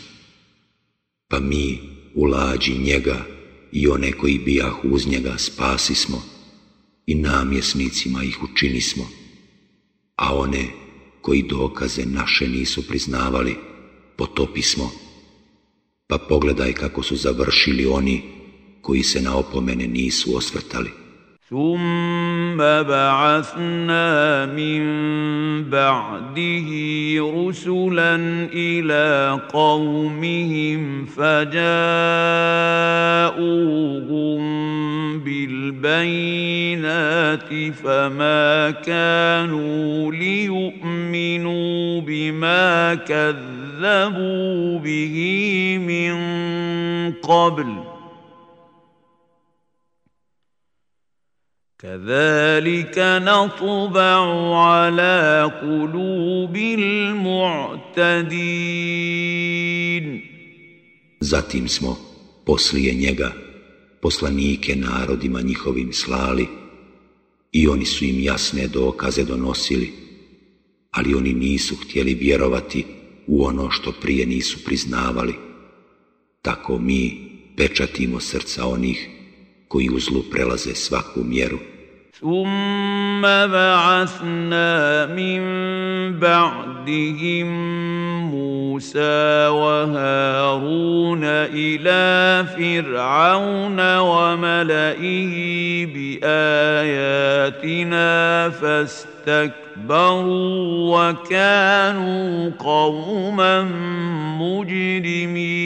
pa mi u lađi njega i one koji bijahu uz njega spasismo i namjesnicima ih učinismo, a one koji dokaze naše nisu priznavali, potopismo pa pogledaj kako su završili oni koji se na opomene nisu osvrtali. ثم بعثنا من بعده رسلا إلى قومهم فجاءوهم بالبينات فما كانوا ليؤمنوا بما كذبوا به من قبل كذلك نطبع على قلوب المعتدين Zatim smo poslije njega poslanike narodima njihovim slali i oni su im jasne dokaze donosili, ali oni nisu htjeli vjerovati u ono što prije nisu priznavali. Tako mi pečatimo srca onih koji u zlu prelaze svaku mjeru. ثم بعثنا من بعدهم موسى وهارون إلى فرعون وملئه بآياتنا فاستكبروا وكانوا قوما مجرمين.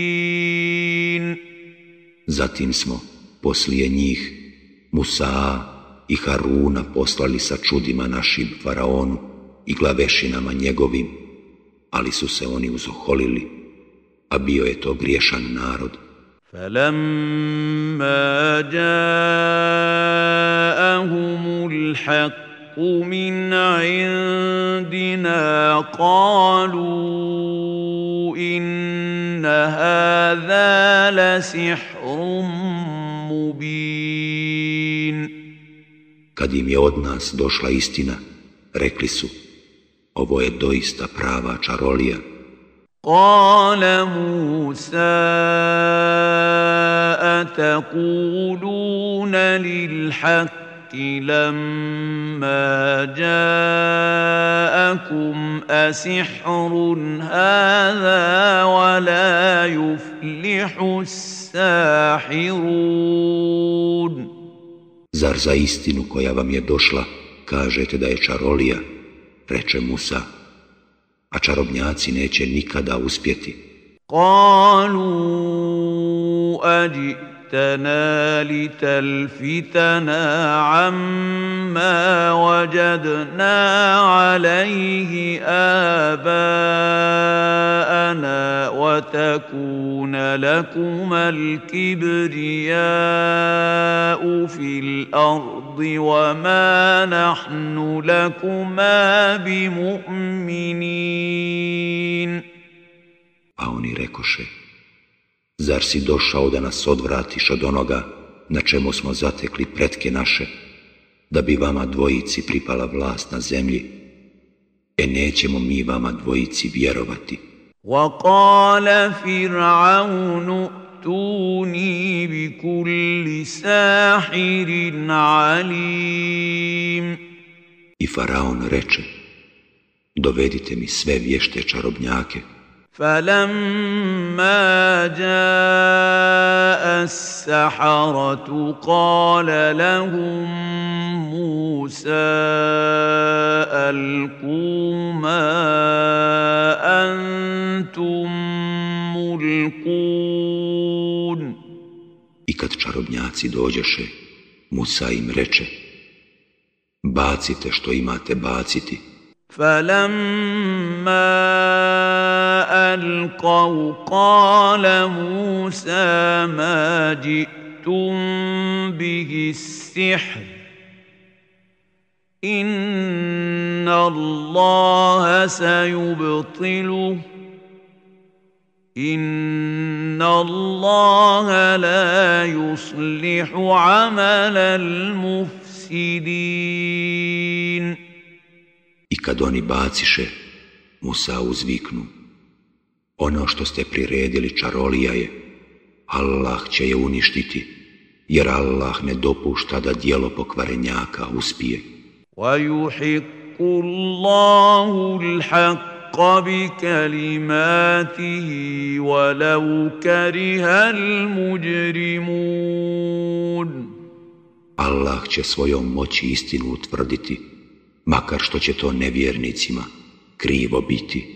Zatim smo poslije njih Musa i Haruna poslali sa čudima našim faraonu i glavešinama njegovim, ali su se oni uzoholili, a bio je to griješan narod. فلما جاءهم الحق من عندنا قالوا إن هذا لسحر مبين Kad im je od nas došla istina, rekli su, ovo je doista prava čarolija. قال موسى أتقولون للحق لما جاءكم أسحر هذا ولا يفلح الساحرون Zar za istinu koja vam je došla, kažete da je čarolija, reče Musa, a čarobnjaci neće nikada uspjeti. Kalu ađi أجئتنا لتلفتنا عما وجدنا عليه آباءنا وتكون لكما الكبرياء في الأرض وما نحن لكما بمؤمنين. A oni rekoše, zar si došao da nas odvratiš od onoga na čemu smo zatekli pretke naše, da bi vama dvojici pripala vlast na zemlji, e nećemo mi vama dvojici vjerovati. وقال فرعون ائتوني بكل ساحر عليم I faraon reče, dovedite mi sve vješte čarobnjake, فلما جاء السحرة قال لهم موسى ألقوا ما أنتم ملقون I kad čarobnjaci dođeše, Musa im reče, bacite što imate baciti. فلما ألقوا قال موسى ما جئتم به السحر إن الله سيبطله إن الله لا يصلح عمل المفسدين I kad oni baciše, Musa uzviknu, ono što ste priredili čarolija je, Allah će je uništiti, jer Allah ne dopušta da dijelo pokvarenjaka uspije. ويحق الله الحق بكلماته ولو كره المجرمون Allah će svojom moći istinu utvrditi, makar što će to nevjernicima krivo biti.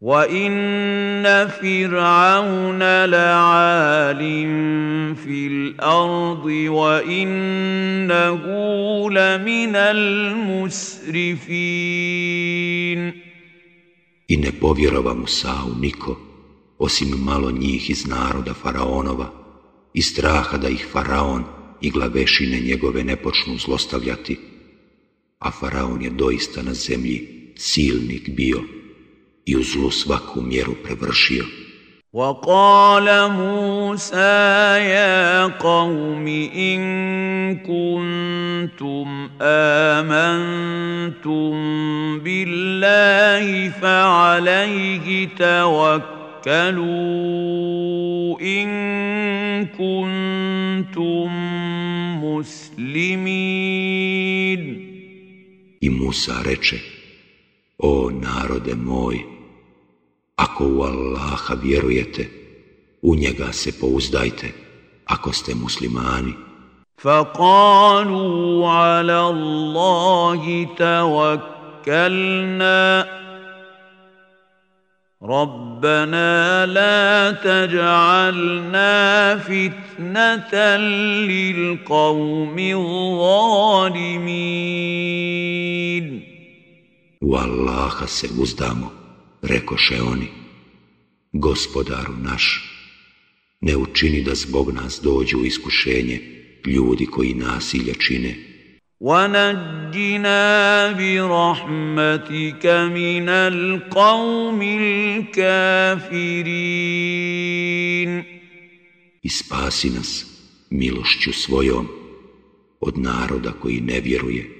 وان فرعون لعال في الارض وانه لمن المسرفين I ne povjerova Musa'u niko, osim malo njih iz naroda Faraonova, i straha da ih Faraon i glavešine njegove ne počnu zlostavljati, a Faraon je doista na zemlji silnik bio i u zlu svaku mjeru prevršio. وقال موسى يا قوم إن كنتم آمنتم بالله فعليه توكلوا إن كنتم مسلمين I Musa reče, o narode moj, Ako u Allaha vjerujete, u njega se pouzdajte, ako ste muslimani. فقالوا على الله توكلنا ربنا لا تجعلنا فتنة للقوم الظالمين U Allaha se uzdamo, rekoše oni, gospodaru naš, ne učini da zbog nas dođu u iskušenje ljudi koji nasilje čine. وَنَجِّنَا بِرَحْمَتِكَ مِنَ الْقَوْمِ الْكَافِرِينَ I spasi nas milošću svojom od naroda koji ne vjeruje.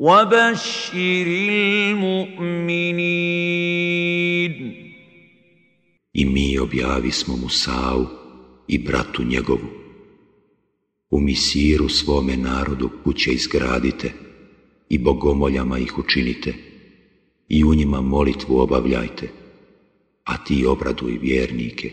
وبشر المؤمنين I mi objavi smo Musau i bratu njegovu. U misiru svome narodu kuće izgradite i bogomoljama ih učinite i u njima molitvu obavljajte, a ti obraduj vjernike.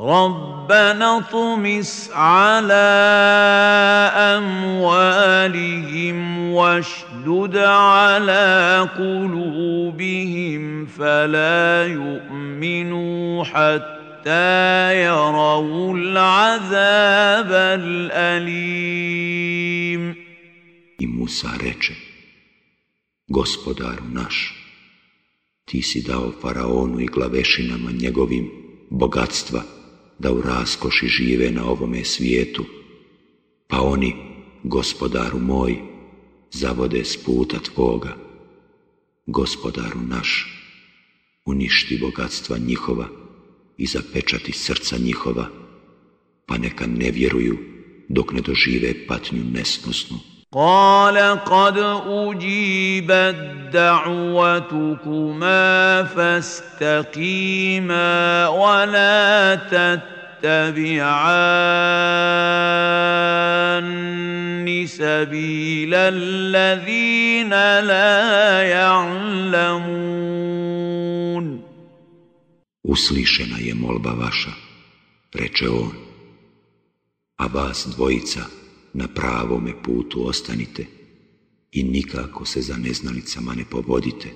ربنا اطمس على اموالهم واشدد على قلوبهم فلا يؤمنوا حتى يروا العذاب الاليم I Musa reče, gospodaru naš, ti si dao faraonu i glavešinama njegovim bogatstva, da u raskoši žive na ovome svijetu, pa oni, gospodaru moj, zavode s puta tvoga. Gospodaru naš, uništi bogatstva njihova i zapečati srca njihova, pa neka ne vjeruju dok ne dožive patnju nesnosnu. قال قد أجيبت دعوتكما فاستقيما ولا تتبعان سبيل الذين لا يعلمون. Uslišena je molba vaša, reče on, a vas dvojica na pravome putu ostanite i nikako se za neznalicama ne povodite.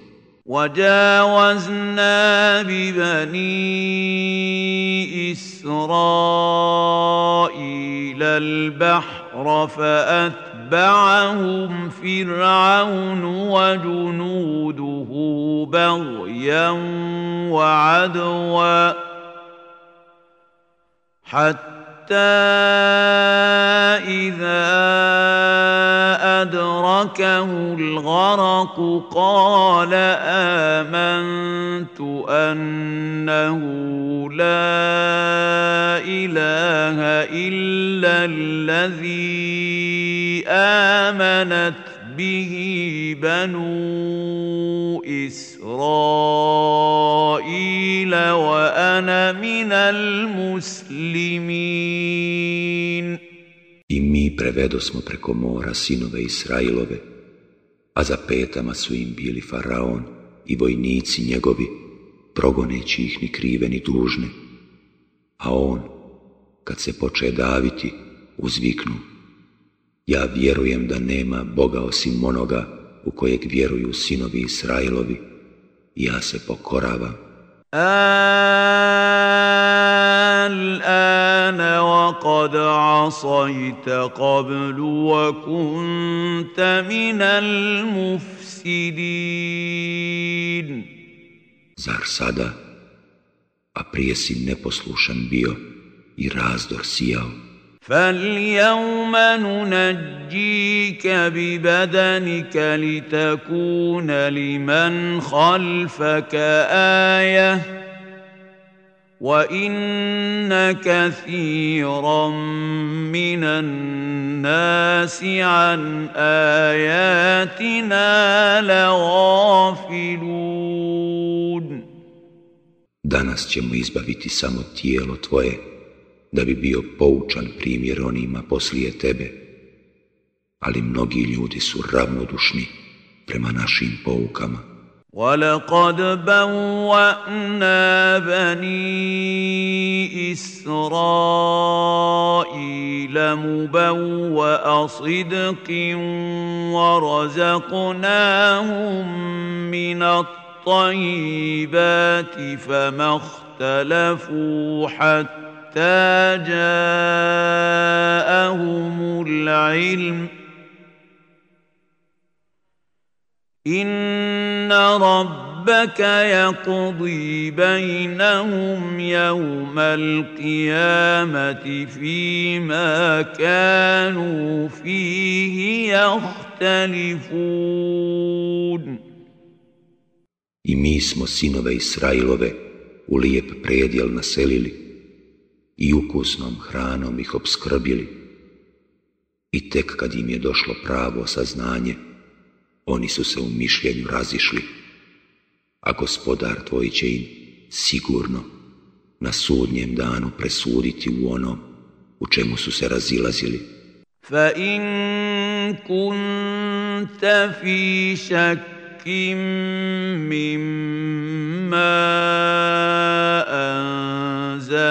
وجاوزنا ببني إسرائيل البحر فأتبعهم فرعون وجنوده بغيا وعدوا حتى إذا أدركه الغرق قال آمنت أنه لا إله إلا الذي آمنت به بنو إسرائيل وأنا من المسلمين I mi prevedo smo preko mora sinove Israilove, a za petama su im bili faraon i vojnici njegovi, progoneći ih ni krive ni dužne. A on, kad se poče daviti, uzviknu, ja vjerujem da nema Boga osim onoga u kojeg vjeruju sinovi Israilovi, ja se pokoravam. الآن وقد عصيت قبل وكنت من المفسدين Zar sada, a prije si neposlušan bio i razdor sijao? فاليوم ننجيك ببدنك لتكون لمن خلفك إيه وان كثيرا من الناس عن اياتنا لغافلون. Danas ćemo izbaviti samo tijelo tvoje, da bi bio poučan primjer onima poslije tebe. Ali mnogi ljudi su ravnodušni prema našim poukama. ولقد بوأنا بني إسرائيل مبوأ صدق ورزقناهم من الطيبات فما اختلفوا حتى حتى جاءهم العلم ان ربك يقضي بينهم يوم القيامه فيما كانوا فيه يختلفون I mi smo sinove Israilove u lijep predjel naselili. I ukusnom hranom ih obskrbili. I tek kad im je došlo pravo saznanje, oni su se u mišljenju razišli, a gospodar tvoj će im sigurno na sudnjem danu presuditi u onom u čemu su se razilazili. Fa in kunta fi shakkim mimma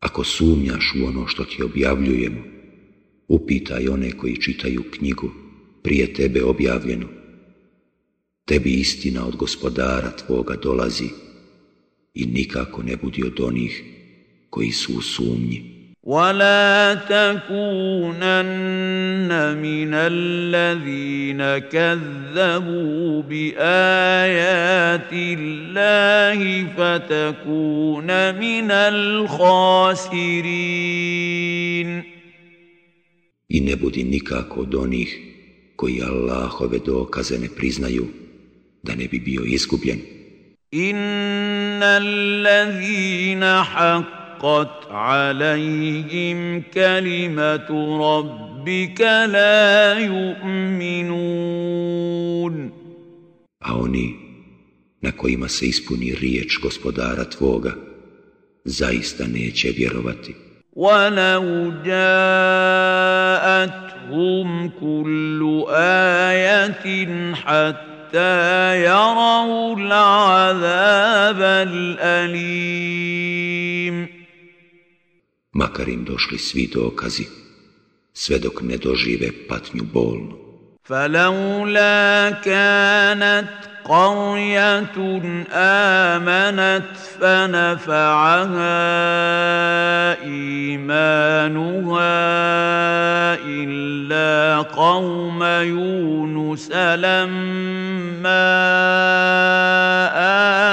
Ako sumnjaš u ono što ti objavljujemo, upitaj one koji čitaju knjigu prije tebe objavljenu. Tebi istina od gospodara tvoga dolazi i nikako ne budi od onih koji su u sumnji. ولا تكونن من الذين كذبوا بايات الله فتكون من الخاسرين I ne budi nikako od onih koji Allahove dokaze ne priznaju, da ne bi bio izgubljen. Inna allazina haqqa حقت عليهم كلمة ربك لا يؤمنون A oni na kojima se ispuni riječ gospodara tvoga, zaista neće vjerovati. وَلَوْ جَاءَتْهُمْ كُلُّ آيَةٍ حَتَّى يَرَوْا الْعَذَابَ الْأَلِيمَ makar im došli svi dokazi, sve dok ne dožive patnju bolnu. فلولا كانت قرية آمنت فنفعها إيمانها إلا قوم يونس لما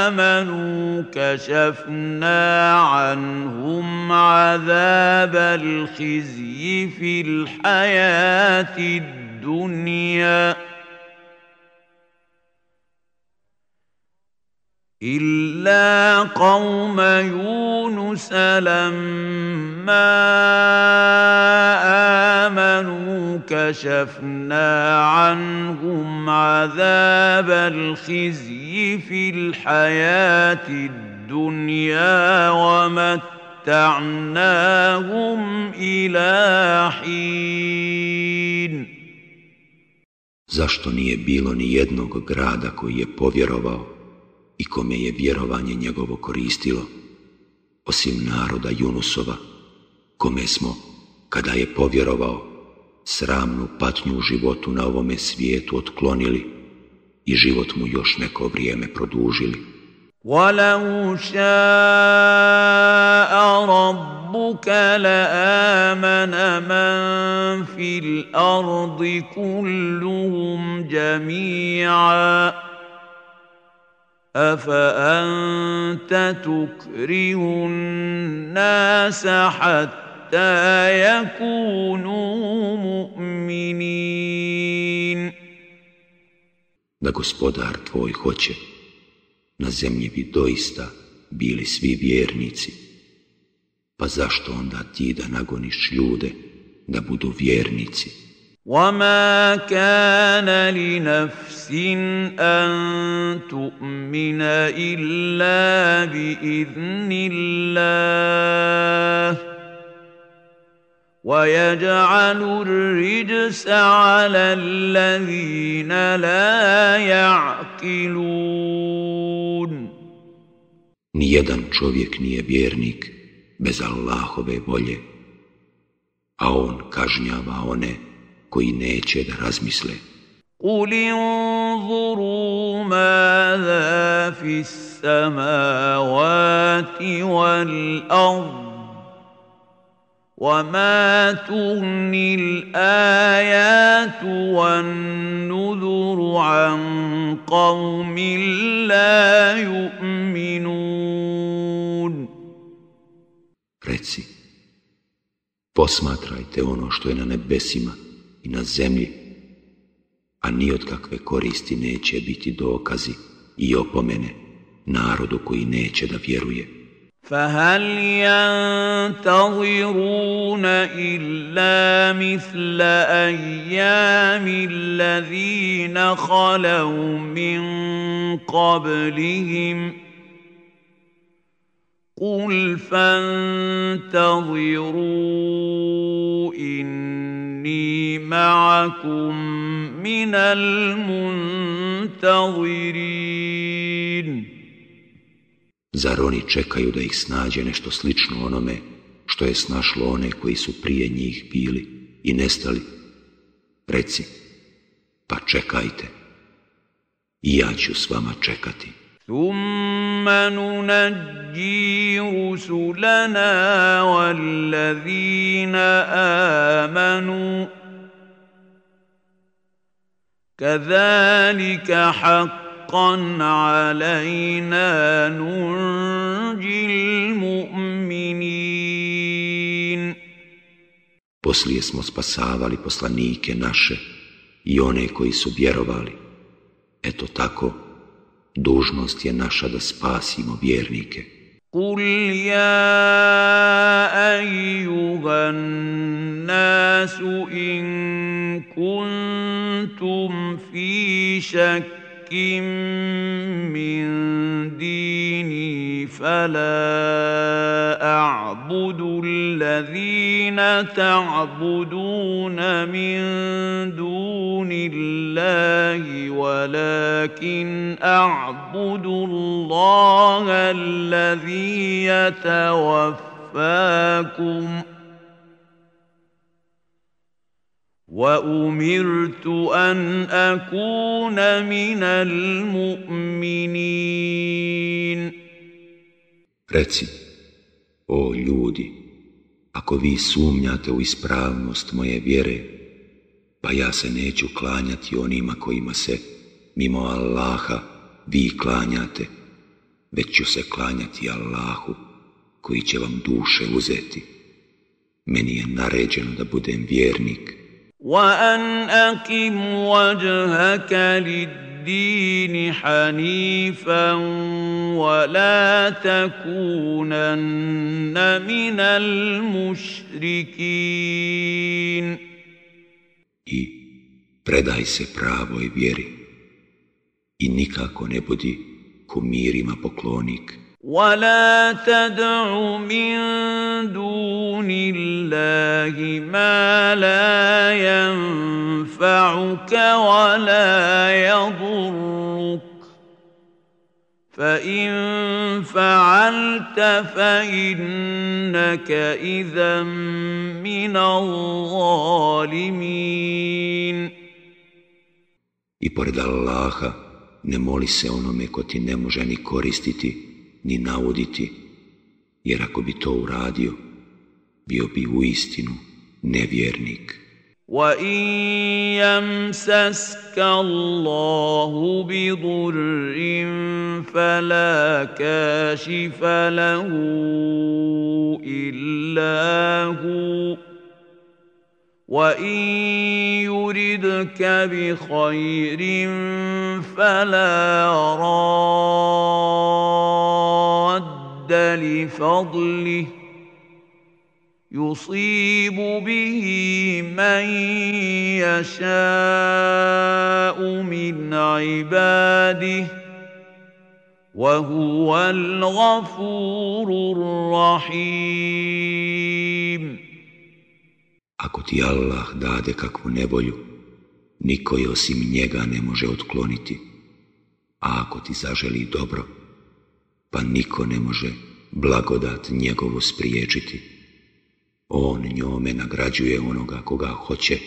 آمنوا كشفنا عنهم عذاب الخزي في الحياة الدنيا إلا قوم يونس لما آمنوا كشفنا عنهم عذاب الخزي في الحياة الدنيا ومتعناهم إلى حين. Zašto nije bilo ni jednog grada koji je povjerovao i kome je vjerovanje njegovo koristilo, osim naroda Junusova, kome smo, kada je povjerovao, sramnu patnju u životu na ovome svijetu otklonili i život mu još neko vrijeme produžili. وَلَوْ شَاءَ رَبُّكَ لَآمَنَ مَنْ فِي الْأَرْضِ كُلُّهُمْ جَمِيعًا أفأنت تكره الناس حتى يكونوا مؤمنين Da gospodar tvoj hoće, na zemlji bi doista bili svi vjernici. Pa zašto onda ti da nagoniš ljude da budu vjernici? وما كان لنفس ان تؤمن الا باذن الله ويجعل الرجس على الذين لا يعقلون Nijedan čovjek nije vjernik bez Allahove volje, a on kažnjava one koji neće da razmisle. قل انظروا ماذا في السماوات والأرض وما تغني الآيات والنذر عن قوم لا يؤمنون Reci, posmatrajte ono što je na nebesima i na zemlji, a ni od kakve koristi neće biti dokazi i opomene narodu koji neće da vjeruje. فهل ينتظرون إلا مثل أيام الذين خلوا من قبلهم ۖ قل فانتظروا إني معكم من المنتظرين Zar oni čekaju da ih snađe nešto slično onome što je snašlo one koji su prije njih bili i nestali? Reci, pa čekajte. I ja ću s vama čekati. ثم ننجي رسلنا والذين آمنوا كذلك حقا علينا ننجي المؤمنين Poslije smo spasavali poslanike naše i one koji su vjerovali. Eto tako, dužnost je naša da spasimo vjernike. قل يا أيها الناس إن كنتم في شك من ديني فلا أعبد الذين تعبدون من دون الله ولكن أعبد الله الذي يتوفاكم ۖ وأمرت أن أكون من المؤمنين Reci, o ljudi, ako vi sumnjate u ispravnost moje vjere, pa ja se neću klanjati onima kojima se, mimo Allaha, vi klanjate, već ću se klanjati Allahu, koji će vam duše uzeti. Meni je naređeno da budem vjernik. وأن أقم وجهك للدين حنيفا ولا تكونن من المشركين I predaj se pravoj vjeri i nikako ne budi kumirima poklonik. ولا تدع من دون الله ما لا ينفعك ولا يضرك فان فعلت فانك اذا من الظالمين I pored Allaha ne moli se onome ko ti ne može ni koristiti ni nauditi, jer ako bi to uradio, bio bi u istinu nevjernik. وَإِن يَمْسَسْكَ اللَّهُ بِضُرٍّ فَلَا كَاشِفَ لَهُ إِلَّا هُوَ وَإِن يُرِدْكَ بِخَيْرٍ فَلَا رَادَّ لِفَضْلِهِ يُصِيبُ بِهِ مَن يَشَاءُ مِنْ عِبَادِهِ وَهُوَ الْغَفُورُ الرَّحِيمُ Ako ti Allah dade kakvu nevolju, niko je osim njega ne može otkloniti. A ako ti zaželi dobro, pa niko ne može blagodat njegovu spriječiti. On njome nagrađuje onoga koga hoće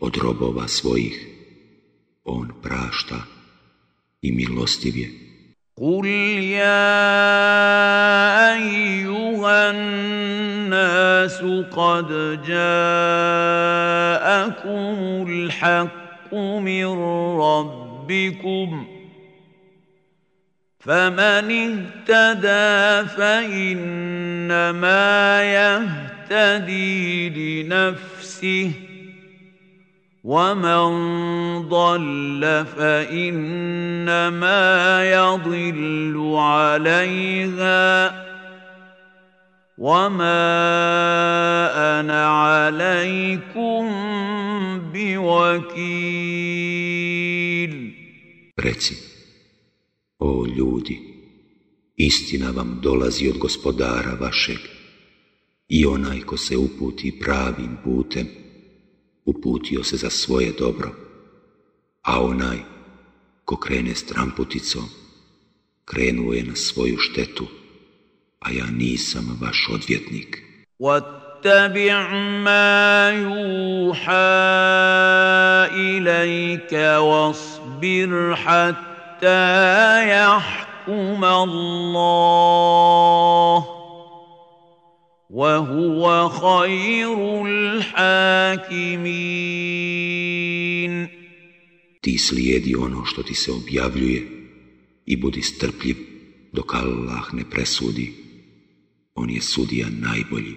od robova svojih. On prašta i milostiv je. قل يا ايها الناس قد جاءكم الحق من ربكم فمن اهتدى فانما يهتدي لنفسه ومن ضل فانما يضل عليها وما أنا عليكم بوكيل Reci, o ljudi, istina vam dolazi od gospodara vašeg i onaj ko se uputi pravim putem, uputio se za svoje dobro, a onaj ko krene stramputicom, krenuo je na svoju štetu, a ja nisam vaš odvjetnik. واتبع ما يوحى اليك واصبر حتى يحكم الله وهو خير الحاكمين Ti slijedi ono što ti se objavljuje i budi strpljiv dok Allah ne presudi. On je sudija najbolji.